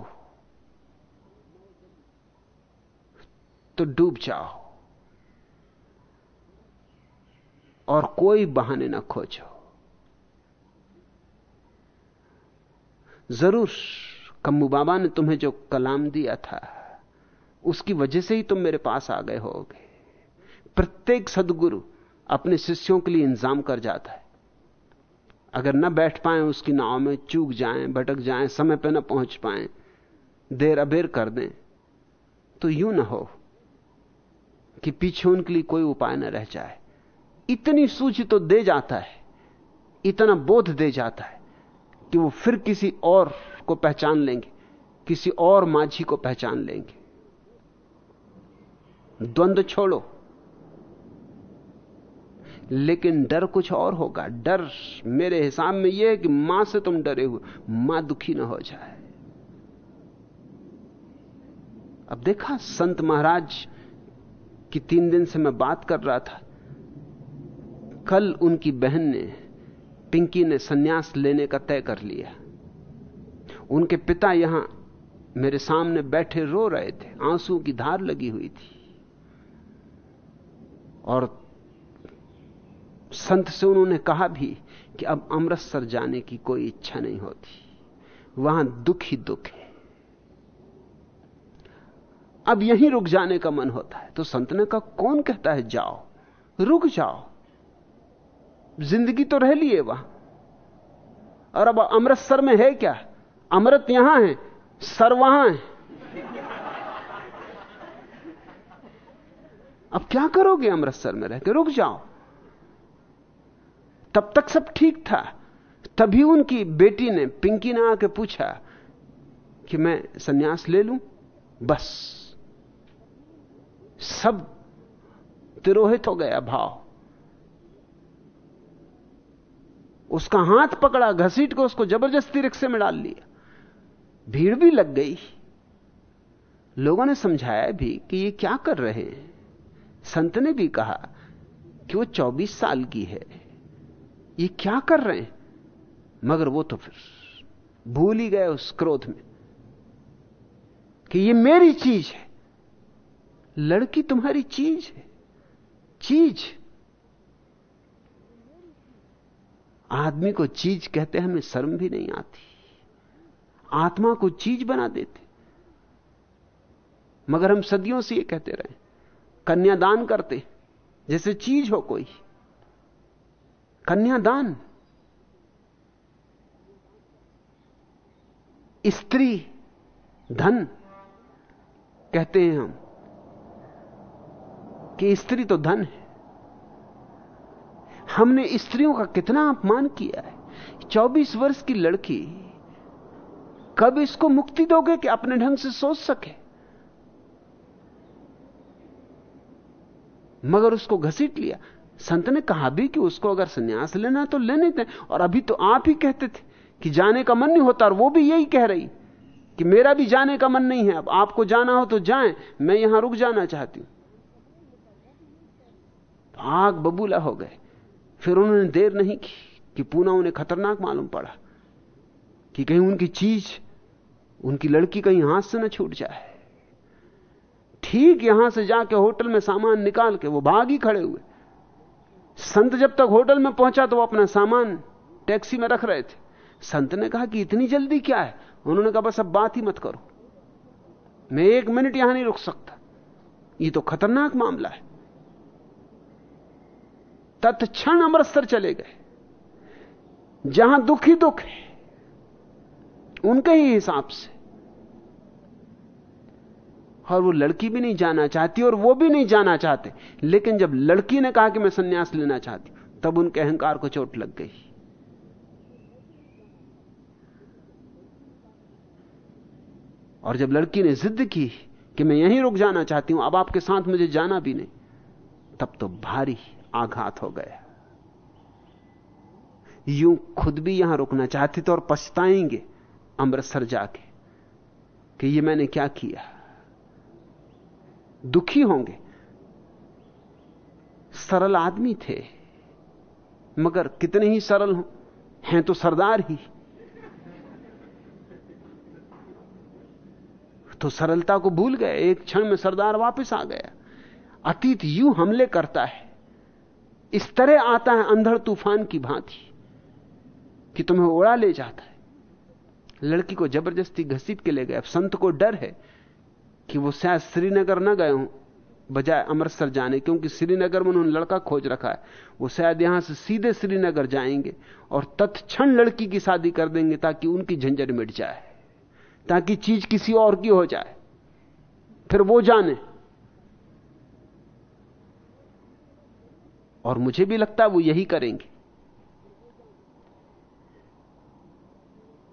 तो डूब जाओ और कोई बहाने ना खोजो। ज़रूर कम्बू बाबा ने तुम्हें जो कलाम दिया था, उसकी वजह से ही तुम मेरे पास आ गए होगे। प्रत्येक सदगुरु अपने शिष्यों के लिए इंतज़ाम कर जाता है। अगर न बैठ पाए, उसकी नाव में चूक जाएँ, भटक जाएँ, समय पर न पहुँच पाए, देर अबेर कर दें तो यूँ ना हो कि पीछे उनके लिए कोई उपाय न रह जाए। इतनी सूची तो दे जाता है, इतना बोध दे जाता है कि वो फिर किसी और को पहचान लेंगे, किसी और माझी को पहचान लेंगे। द्वंद्व छोड़ो। लेकिन डर कुछ और होगा। डर मेरे हिसाब में यह है कि माँ से तुम डरे हुए, माँ दुखी ना हो जाए। अब देखा, संत महाराज की तीन दिन से मैं बात कर रहा था। कल उनकी बहन ने, पिंकी ने सन्यास लेने का तय कर लिया। उनके पिता यहाँ मेरे सामने बैठे रो रहे थे, आँसू की धार लगी हुई थी। और संत से उन्होंने कहा भी कि अब अमृतसर जाने की कोई इच्छा नहीं होती। वहाँ दुख ही दुख है। अब यहीं रुक जाने का मन होता है। तो संत ने कहा, कौन कहता है, जाओ, रुक जाओ। ज़िंदगी तो रह लिए वहाँ। और अब अमृतसर में है क्या? अमृत यहाँ है, सर वहाँ है। अब क्या करोगे अमृतसर में रहकर रुक जाओ। तब तक सब ठीक था। तभी उनकी बेटी ने पिंकी ने आके पूछा कि मैं सन्यास ले लूँ? बस। सब तिरोहित हो गया भाव। उसका हाथ पकड़ा, घसीट को उसको ज़बरदस्ती रिक्शे में डाल लिया। भीड़ भी लग गई। लोगों ने समझाया भी कि ये क्या कर रहे हैं। संत ने भी कहा कि वो 24 साल की है। ये क्या कर रहे हैं? मगर वो तो फिर भूल ही गए उस क्रोध में कि ये मेरी चीज़ है। लड़की तुम्हारी चीज़ है। चीज़। आदमी को चीज़ कहते हमें शर्म भी नहीं आती। आत्मा को चीज़ बना देते। मगर हम सदियों से ये कहते रहे। कन्यादान करते। जैसे चीज़ हो कोई। कन्यादान। स्त्री धन, कहते हैं हम कि स्त्री तो धन है। हमने स्त्रियों का कितना अपमान किया है। 24 वर्ष की लड़की कब इसको मुक्ति दोगे कि अपने ढंग से सोच सके? मगर उसको घसीट लिया। संत ने कहा भी कि उसको अगर संन्यास लेना तो लेने दें। और अभी तो आप ही कहते थे कि जाने का मन नहीं होता और वो भी यही कह रही कि मेरा भी जाने का मन नहीं है। अब आपको जाना हो तो जाएँ। मैं यहाँ रुक जाना चाहती हूँ। तो आग बबूला हो गए। फिर उन्होंने देर नहीं की कि पूना उन्हें खतरनाक मालूम पड़ा कि कहीं उनकी चीज़, उनकी लड़की कहीं हाथ से न छूट जाए। ठीक यहाँ से जाके होटल में सामान निकाल के वो भाग ही खड़े हुए। संत जब तक होटल में पहुँचा तो वो अपना सामान टैक्सी में रख रहे थे। संत ने कहा कि इतनी जल्दी क्या है? उन्होंने कहा, बस अब बात ही मत करो। मैं एक मिनट यहाँ नहीं रुक सकता। ये तो खतरनाक मामला है। तत्क्षण अमृतसर चले गए। जहाँ दुखी दुख है, उनके ही हिसाब से और वो लड़की भी नहीं जाना चाहती और वो भी नहीं जाना चाहते। लेकिन जब लड़की ने कहा कि मैं सन्यास लेना चाहती तब उनके अहंकार को चोट लग गई। और जब लड़की ने जिद की कि मैं यहीं रुक जाना चाहती हूँ, अब आपके साथ मुझे जाना भी नहीं, तब तो भारी आघात हो गया। यूँ खुद भी यहाँ रुकना चाहती तो और पछताएँगे अमृतसर जाके कि ये मैंने क्या किया। दुखी होंगे। सरल आदमी थे, मगर कितने ही सरल हो, हैं तो सरदार ही। तो सरलता को भूल गए, एक क्षण में सरदार वापस आ गया। अतीत यू हमले करता है। इस तरह आता है अंधड़ तूफ़ान की भांति, कि तुम्हें उड़ा ले जाता है। लड़की को ज़बरदस्ती घसीट के ले गए। अब संत को डर है कि वो शायद श्रीनगर न गए हों, बजाय अमृतसर जाने, क्योंकि श्रीनगर में उन्होंने लड़का खोज रखा है। वो शायद यहाँ से सीधे श्रीनगर जाएँगे और तत्क्षण लड़की की शादी कर देंगे ताकि उनकी झंझट मिट जाए, ताकि चीज़ किसी और की हो जाए। फिर वो जाने। और मुझे भी लगता है वो यही करेंगे।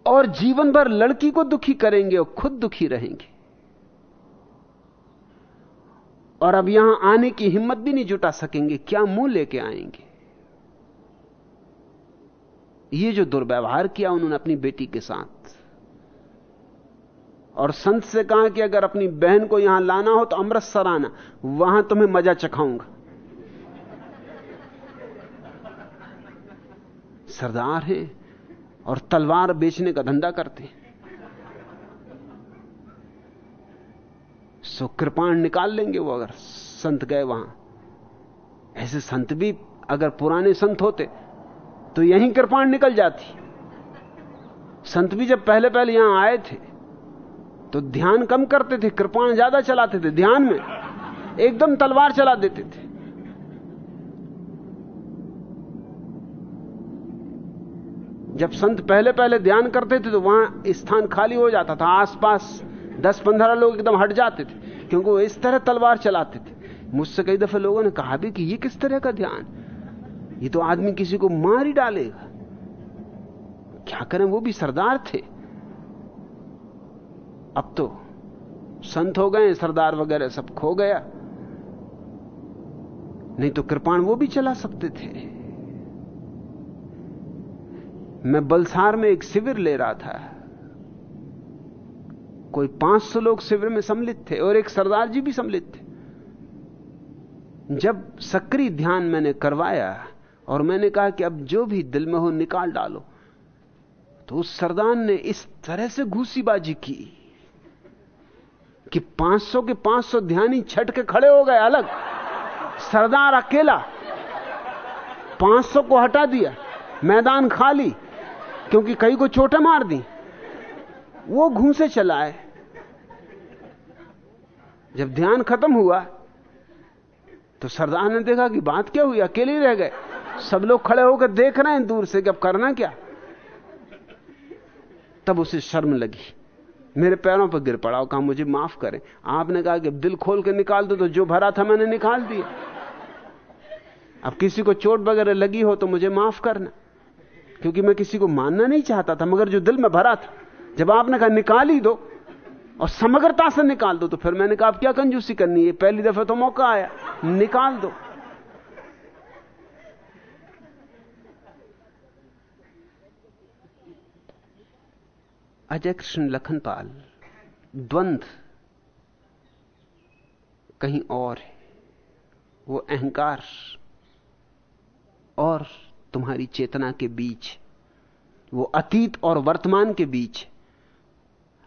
और जीवन भर लड़की को दुखी करेंगे और खुद दुखी रहेंगे। और अब यहाँ आने की हिम्मत भी नहीं जुटा सकेंगे। क्या मुँह लेके आएँगे? ये जो दुर्व्यवहार किया उन्होंने अपनी बेटी के साथ, और संत से कहा कि अगर अपनी बहन को यहाँ लाना हो तो अमृतसर आना, वहाँ तुम्हें मज़ा चखाऊँगा। सरदार है और तलवार बेचने का धंधा करते हैं। सो कृपाण निकाल लेंगे वो अगर संत गए वहाँ। ऐसे संत भी अगर पुराने संत होते तो यहीं कृपाण निकल जाती। संत भी जब पहले पहले यहाँ आए थे तो ध्यान कम करते थे, कृपाण ज़्यादा चलाते थे, ध्यान में एकदम तलवार चला देते थे। जब संत पहले पहले ध्यान करते थे तो वहाँ स्थान खाली हो जाता था, आसपास दस पंद्रह लोग एकदम हट जाते थे, क्योंकि वो इस तरह तलवार चलाते थे। मुझसे कई दफे लोगों ने कहा भी कि ये किस तरह का ध्यान? ये तो आदमी किसी को मार ही डालेगा। क्या करें, वो भी सरदार थे। अब तो संत हो गए, सरदार वगैरह सब खो गया। नहीं तो कृपाण वो भी चला सकते थे। मैं बलसार में एक शिविर ले रहा था। कोई 500 लोग शिविर में सम्मिलित थे और एक सरदार जी भी सम्मिलित थे। जब सक्रिय ध्यान मैंने करवाया और मैंने कहा कि अब जो भी दिल में हो निकाल डालो तो उस सरदार ने इस तरह से घूसीबाजी की कि 500 के 500 ध्यानी छट के खड़े हो गए अलग। सरदार अकेला 500 को हटा दिया, मैदान खाली, क्योंकि कई को चोटें मार दी। वो घूसे चलाए जब ध्यान खत्म हुआ तो सरदार ने देखा कि बात क्या हुई? अकेले रह गए। सब लोग खड़े होकर देख रहे हैं दूर से कि अब करना क्या। तब उसे शर्म लगी। मेरे पैरों पर गिर पड़ा कहा, मुझे माफ़ करें। आपने कहा कि दिल खोल के निकाल दो तो जो भरा था मैंने निकाल दिया। अब किसी को चोट वगैरह लगी हो तो मुझे माफ़ करना। क्योंकि मैं किसी को मानना नहीं चाहता था, मगर जो दिल में भरा था जब आपने कहा निकाल ही दो और समग्रता से निकाल दो तो फिर मैंने कहा आप क्या कंजूसी करनी है? पहली दफे तो मौका आया। निकाल दो। अजय कृष्ण लखनपाल द्वंद्व कहीं और है। वो अहंकार और तुम्हारी चेतना के बीच, वो अतीत और वर्तमान के बीच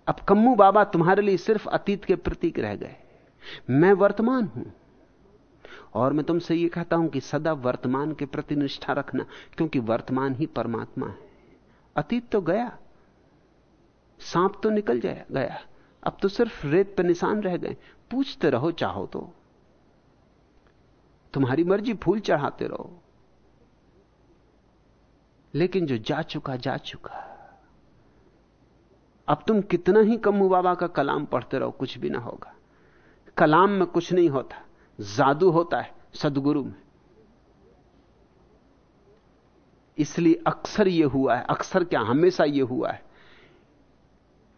अब कम्मू बाबा तुम्हारे लिए सिर्फ़ अतीत के प्रतीक रह गए। मैं वर्तमान हूँ। और मैं तुमसे यह कहता हूँ कि सदा वर्तमान के प्रति निष्ठा रखना, क्योंकि वर्तमान ही परमात्मा है। अतीत तो गया, सांप तो निकल जाया, गया। अब तो सिर्फ़ रेत पर निशान रह गए। पूछते रहो, चाहो तो। तुम्हारी मर्ज़ी, फूल चढ़ाते रहो। लेकिन जो जा चुका जा चुका। अब तुम कितना ही कम्मू बाबा का कलाम पढ़ते रहो, कुछ भी ना होगा। कलाम में कुछ नहीं होता, जादू होता है सदगुरु में। इसलिए अक्सर यह हुआ है, अक्सर क्या, हमेशा यह हुआ है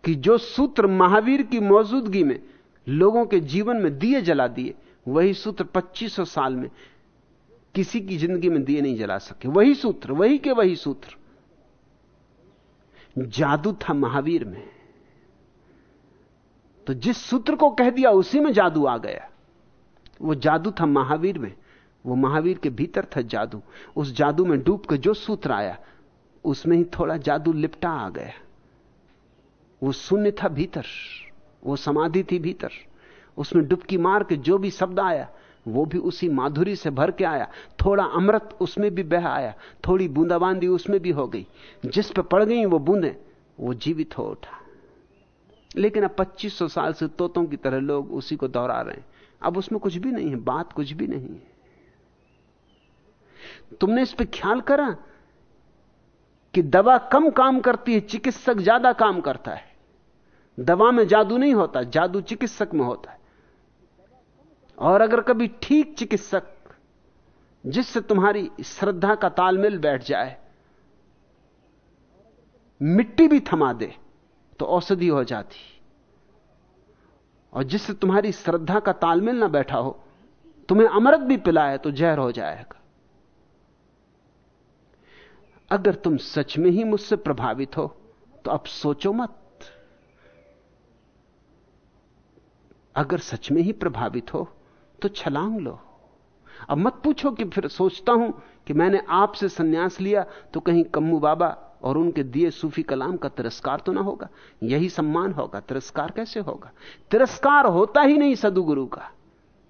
कि जो सूत्र महावीर की मौजूदगी में लोगों के जीवन में दिए जला दिए, वही सूत्र 2500 साल में किसी की ज़िंदगी में दिए नहीं जला सके। वही सूत्र, वही के वही सूत्र। जादू था महावीर में। तो जिस सूत्र को कह दिया, उसी में जादू आ गया। वो जादू था महावीर में। वो महावीर के भीतर था जादू। उस जादू में डूब के जो सूत्र आया, उसमें ही थोड़ा जादू लिपटा आ गया। वो शून्य था भीतर। वो समाधि थी भीतर। उसमें डुबकी मार के जो भी शब्द आया वो भी उसी माधुरी से भर के आया। थोड़ा अमृत उसमें भी बह आया, थोड़ी बूंदाबांदी उसमें भी हो गई। जिस पे पड़ गई वो बूंदे, वो जीवित हो उठा। लेकिन अब 2500 साल से तोतों की तरह लोग उसी को दोहरा रहे हैं। अब उसमें कुछ भी नहीं है, बात कुछ भी नहीं है। तुमने इस पर ख्याल करा कि दवा कम काम करती है, चिकित्सक ज़्यादा काम करता है। दवा में जादू नहीं होता, जादू चिकित्सक में होता है। और अगर कभी ठीक चिकित्सक, जिससे तुम्हारी श्रद्धा का तालमेल बैठ जाए, मिट्टी भी थमा दे तो औषधि हो जाती। और जिससे तुम्हारी श्रद्धा का तालमेल ना बैठा हो, तुम्हें अमृत भी पिलाए तो जहर हो जाएगा। अगर तुम सच में ही मुझसे प्रभावित हो तो अब सोचो मत। अगर सच में ही प्रभावित हो तो छलांग लो। अब मत पूछो कि फिर सोचता हूँ कि मैंने आपसे सन्यास लिया तो कहीं कम्मू बाबा और उनके दिए सूफी कलाम का तिरस्कार तो ना होगा? यही सम्मान होगा। तिरस्कार कैसे होगा? तिरस्कार होता ही नहीं सदुगुरु का।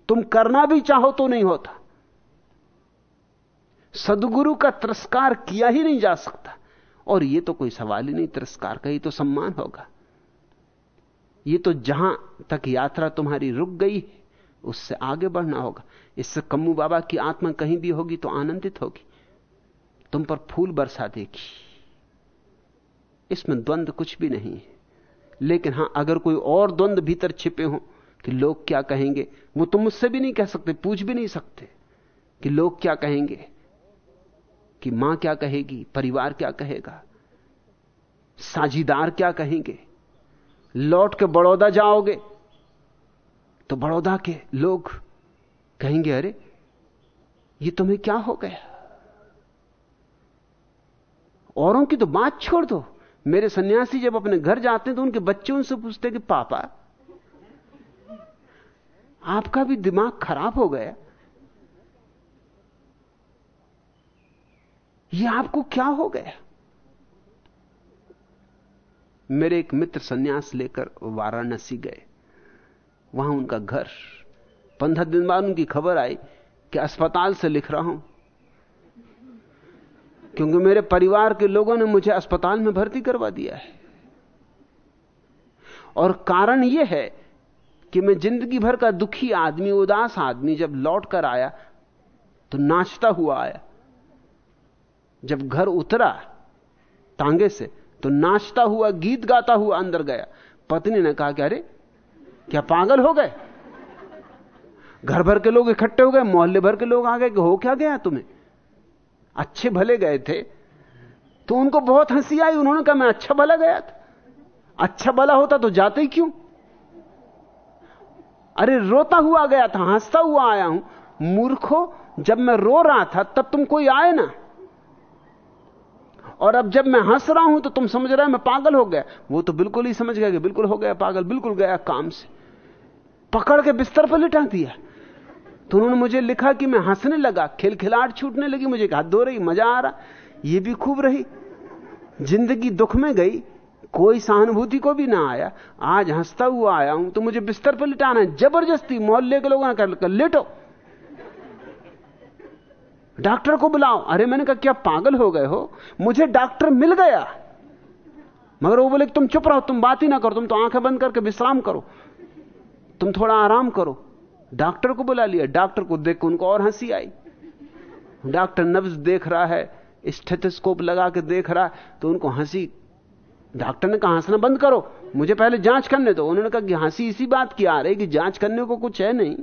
तुम करना भी चाहो तो नहीं होता। सदगुरु का तिरस्कार किया ही नहीं जा सकता। और यह तो कोई सवाल ही नहीं, तिरस्कार का ही तो सम्मान होगा। यह तो जहाँ तक यात्रा तुम्हारी रुक गई उससे आगे बढ़ना होगा। इससे कम्मू बाबा की आत्मा कहीं भी होगी तो आनंदित होगी। तुम पर फूल बरसा देगी। इसमें द्वंद्व कुछ भी नहीं है। लेकिन हाँ, अगर कोई और द्वंद्व भीतर छिपे हो, कि लोग क्या कहेंगे? वो तुम मुझसे भी नहीं कह सकते, पूछ भी नहीं सकते, कि लोग क्या कहेंगे? कि माँ क्या कहेगी? परिवार क्या कहेगा? साझीदार क्या कहेंगे? लौट के बड़ौदा जाओगे? तो बड़ौदा के लोग कहेंगे, अरे, ये तुम्हें क्या हो गया? औरों की तो बात छोड़ दो। मेरे सन्यासी जब अपने घर जाते हैं तो उनके बच्चे उनसे पूछते कि, पापा, आपका भी दिमाग खराब हो गया? ये आपको क्या हो गया? मेरे एक मित्र सन्यास लेकर वाराणसी गए। वहाँ उनका घर। पंद्रह दिन बाद उनकी खबर आई कि अस्पताल से लिख रहा हूँ। क्योंकि मेरे परिवार के लोगों ने मुझे अस्पताल में भर्ती करवा दिया है। और कारण यह है कि मैं ज़िंदगी भर का दुखी आदमी, उदास आदमी जब लौट कर आया तो नाचता हुआ आया। जब घर उतरा टांगे से तो नाचता हुआ, गीत गाता हुआ अंदर गया। पत्नी ने कहा कि अरे क्या पागल हो गए? घर भर के लोग इकट्ठे हो गए, मोहल्ले भर के लोग आ गए कि हो क्या गया तुम्हें? अच्छे भले गए थे। तो उनको बहुत हँसी आई, उन्होंने कहा, मैं अच्छा भला गया था। अच्छा भला होता तो जाते ही क्यों? अरे, रोता हुआ गया था, हंसता हुआ आया हूँ। मूर्खो, जब मैं रो रहा था, तब तुम कोई आए ना। और अब जब मैं हंस रहा हूँ तो तुम समझ रहे मैं पागल हो गया। वो तो बिल्कुल ही समझ गया कि बिल्कुल हो गया, पागल, बिल्कुल गया काम से। पकड़ के बिस्तर पर लिटा दिया तो उन्होंने मुझे लिखा कि मैं हंसने लगा खिलखिलाट छूटने लगी, मुझे हाथ धो रही, मज़ा आ रहा। ये भी खूब रही। ज़िंदगी दुख में गई, कोई सहानुभूति को भी ना आया। आज हंसता हुआ आया हूँ तो मुझे बिस्तर पर लिटाना है। ज़बरदस्ती मोहल्ले के लोगों ने कर लेटो। डॉक्टर को बुलाओ। अरे, मैंने कहा, क्या पागल हो गए हो? मुझे डॉक्टर मिल गया। मगर वो बोले, तुम चुप रहो, तुम बात ही ना करो, तुम तो आँखें बंद करके विश्राम करो। तुम थोड़ा आराम करो। डॉक्टर को बुला लिया। डॉक्टर को देख उनको और हँसी आई। डॉक्टर नब्ज देख रहा है, स्टेथोस्कोप लगा के देख रहा है तो उनको हँसी। डॉक्टर ने कहा, हंसना बंद करो। मुझे पहले जाँच करने दो। उन्होंने कहा, कि हँसी इसी बात की आ रही कि जाँच करने को कुछ है नहीं।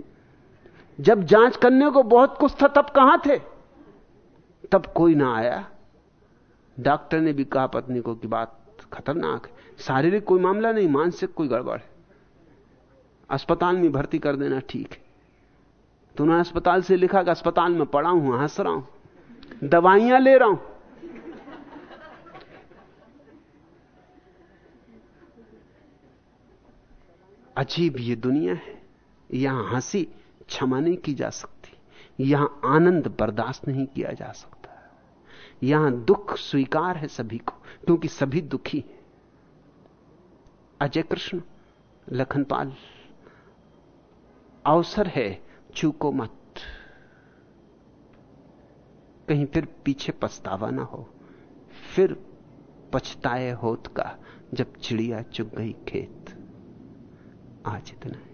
जब जाँच करने को बहुत कुछ था, तब कहाँ थे? तब कोई ना आया। डॉक्टर ने भी कहा, पत्नी को कि बात खतरनाक है। शारीरिक कोई मामला नहीं, मानसिक कोई गड़बड़ है। अस्पताल में भर्ती कर देना ठीक है। तो उन्होंने अस्पताल से लिखा कि अस्पताल में पड़ा हूँ, हंस रहा हूँ, दवाइयाँ ले रहा हूँ। अजीब ये दुनिया है, यहाँ हँसी क्षमा नहीं की जा सकती, यहाँ आनंद बर्दाश्त नहीं किया जा सकता। यहाँ दुख स्वीकार है सभी को, क्योंकि सभी दुखी हैं। अजय कृष्ण, लखनपाल। अवसर है, चूको मत। कहीं फिर पीछे पछतावा ना हो। फिर पछताए होत का, जब चिड़िया चुग गई खेत। आज इतना है।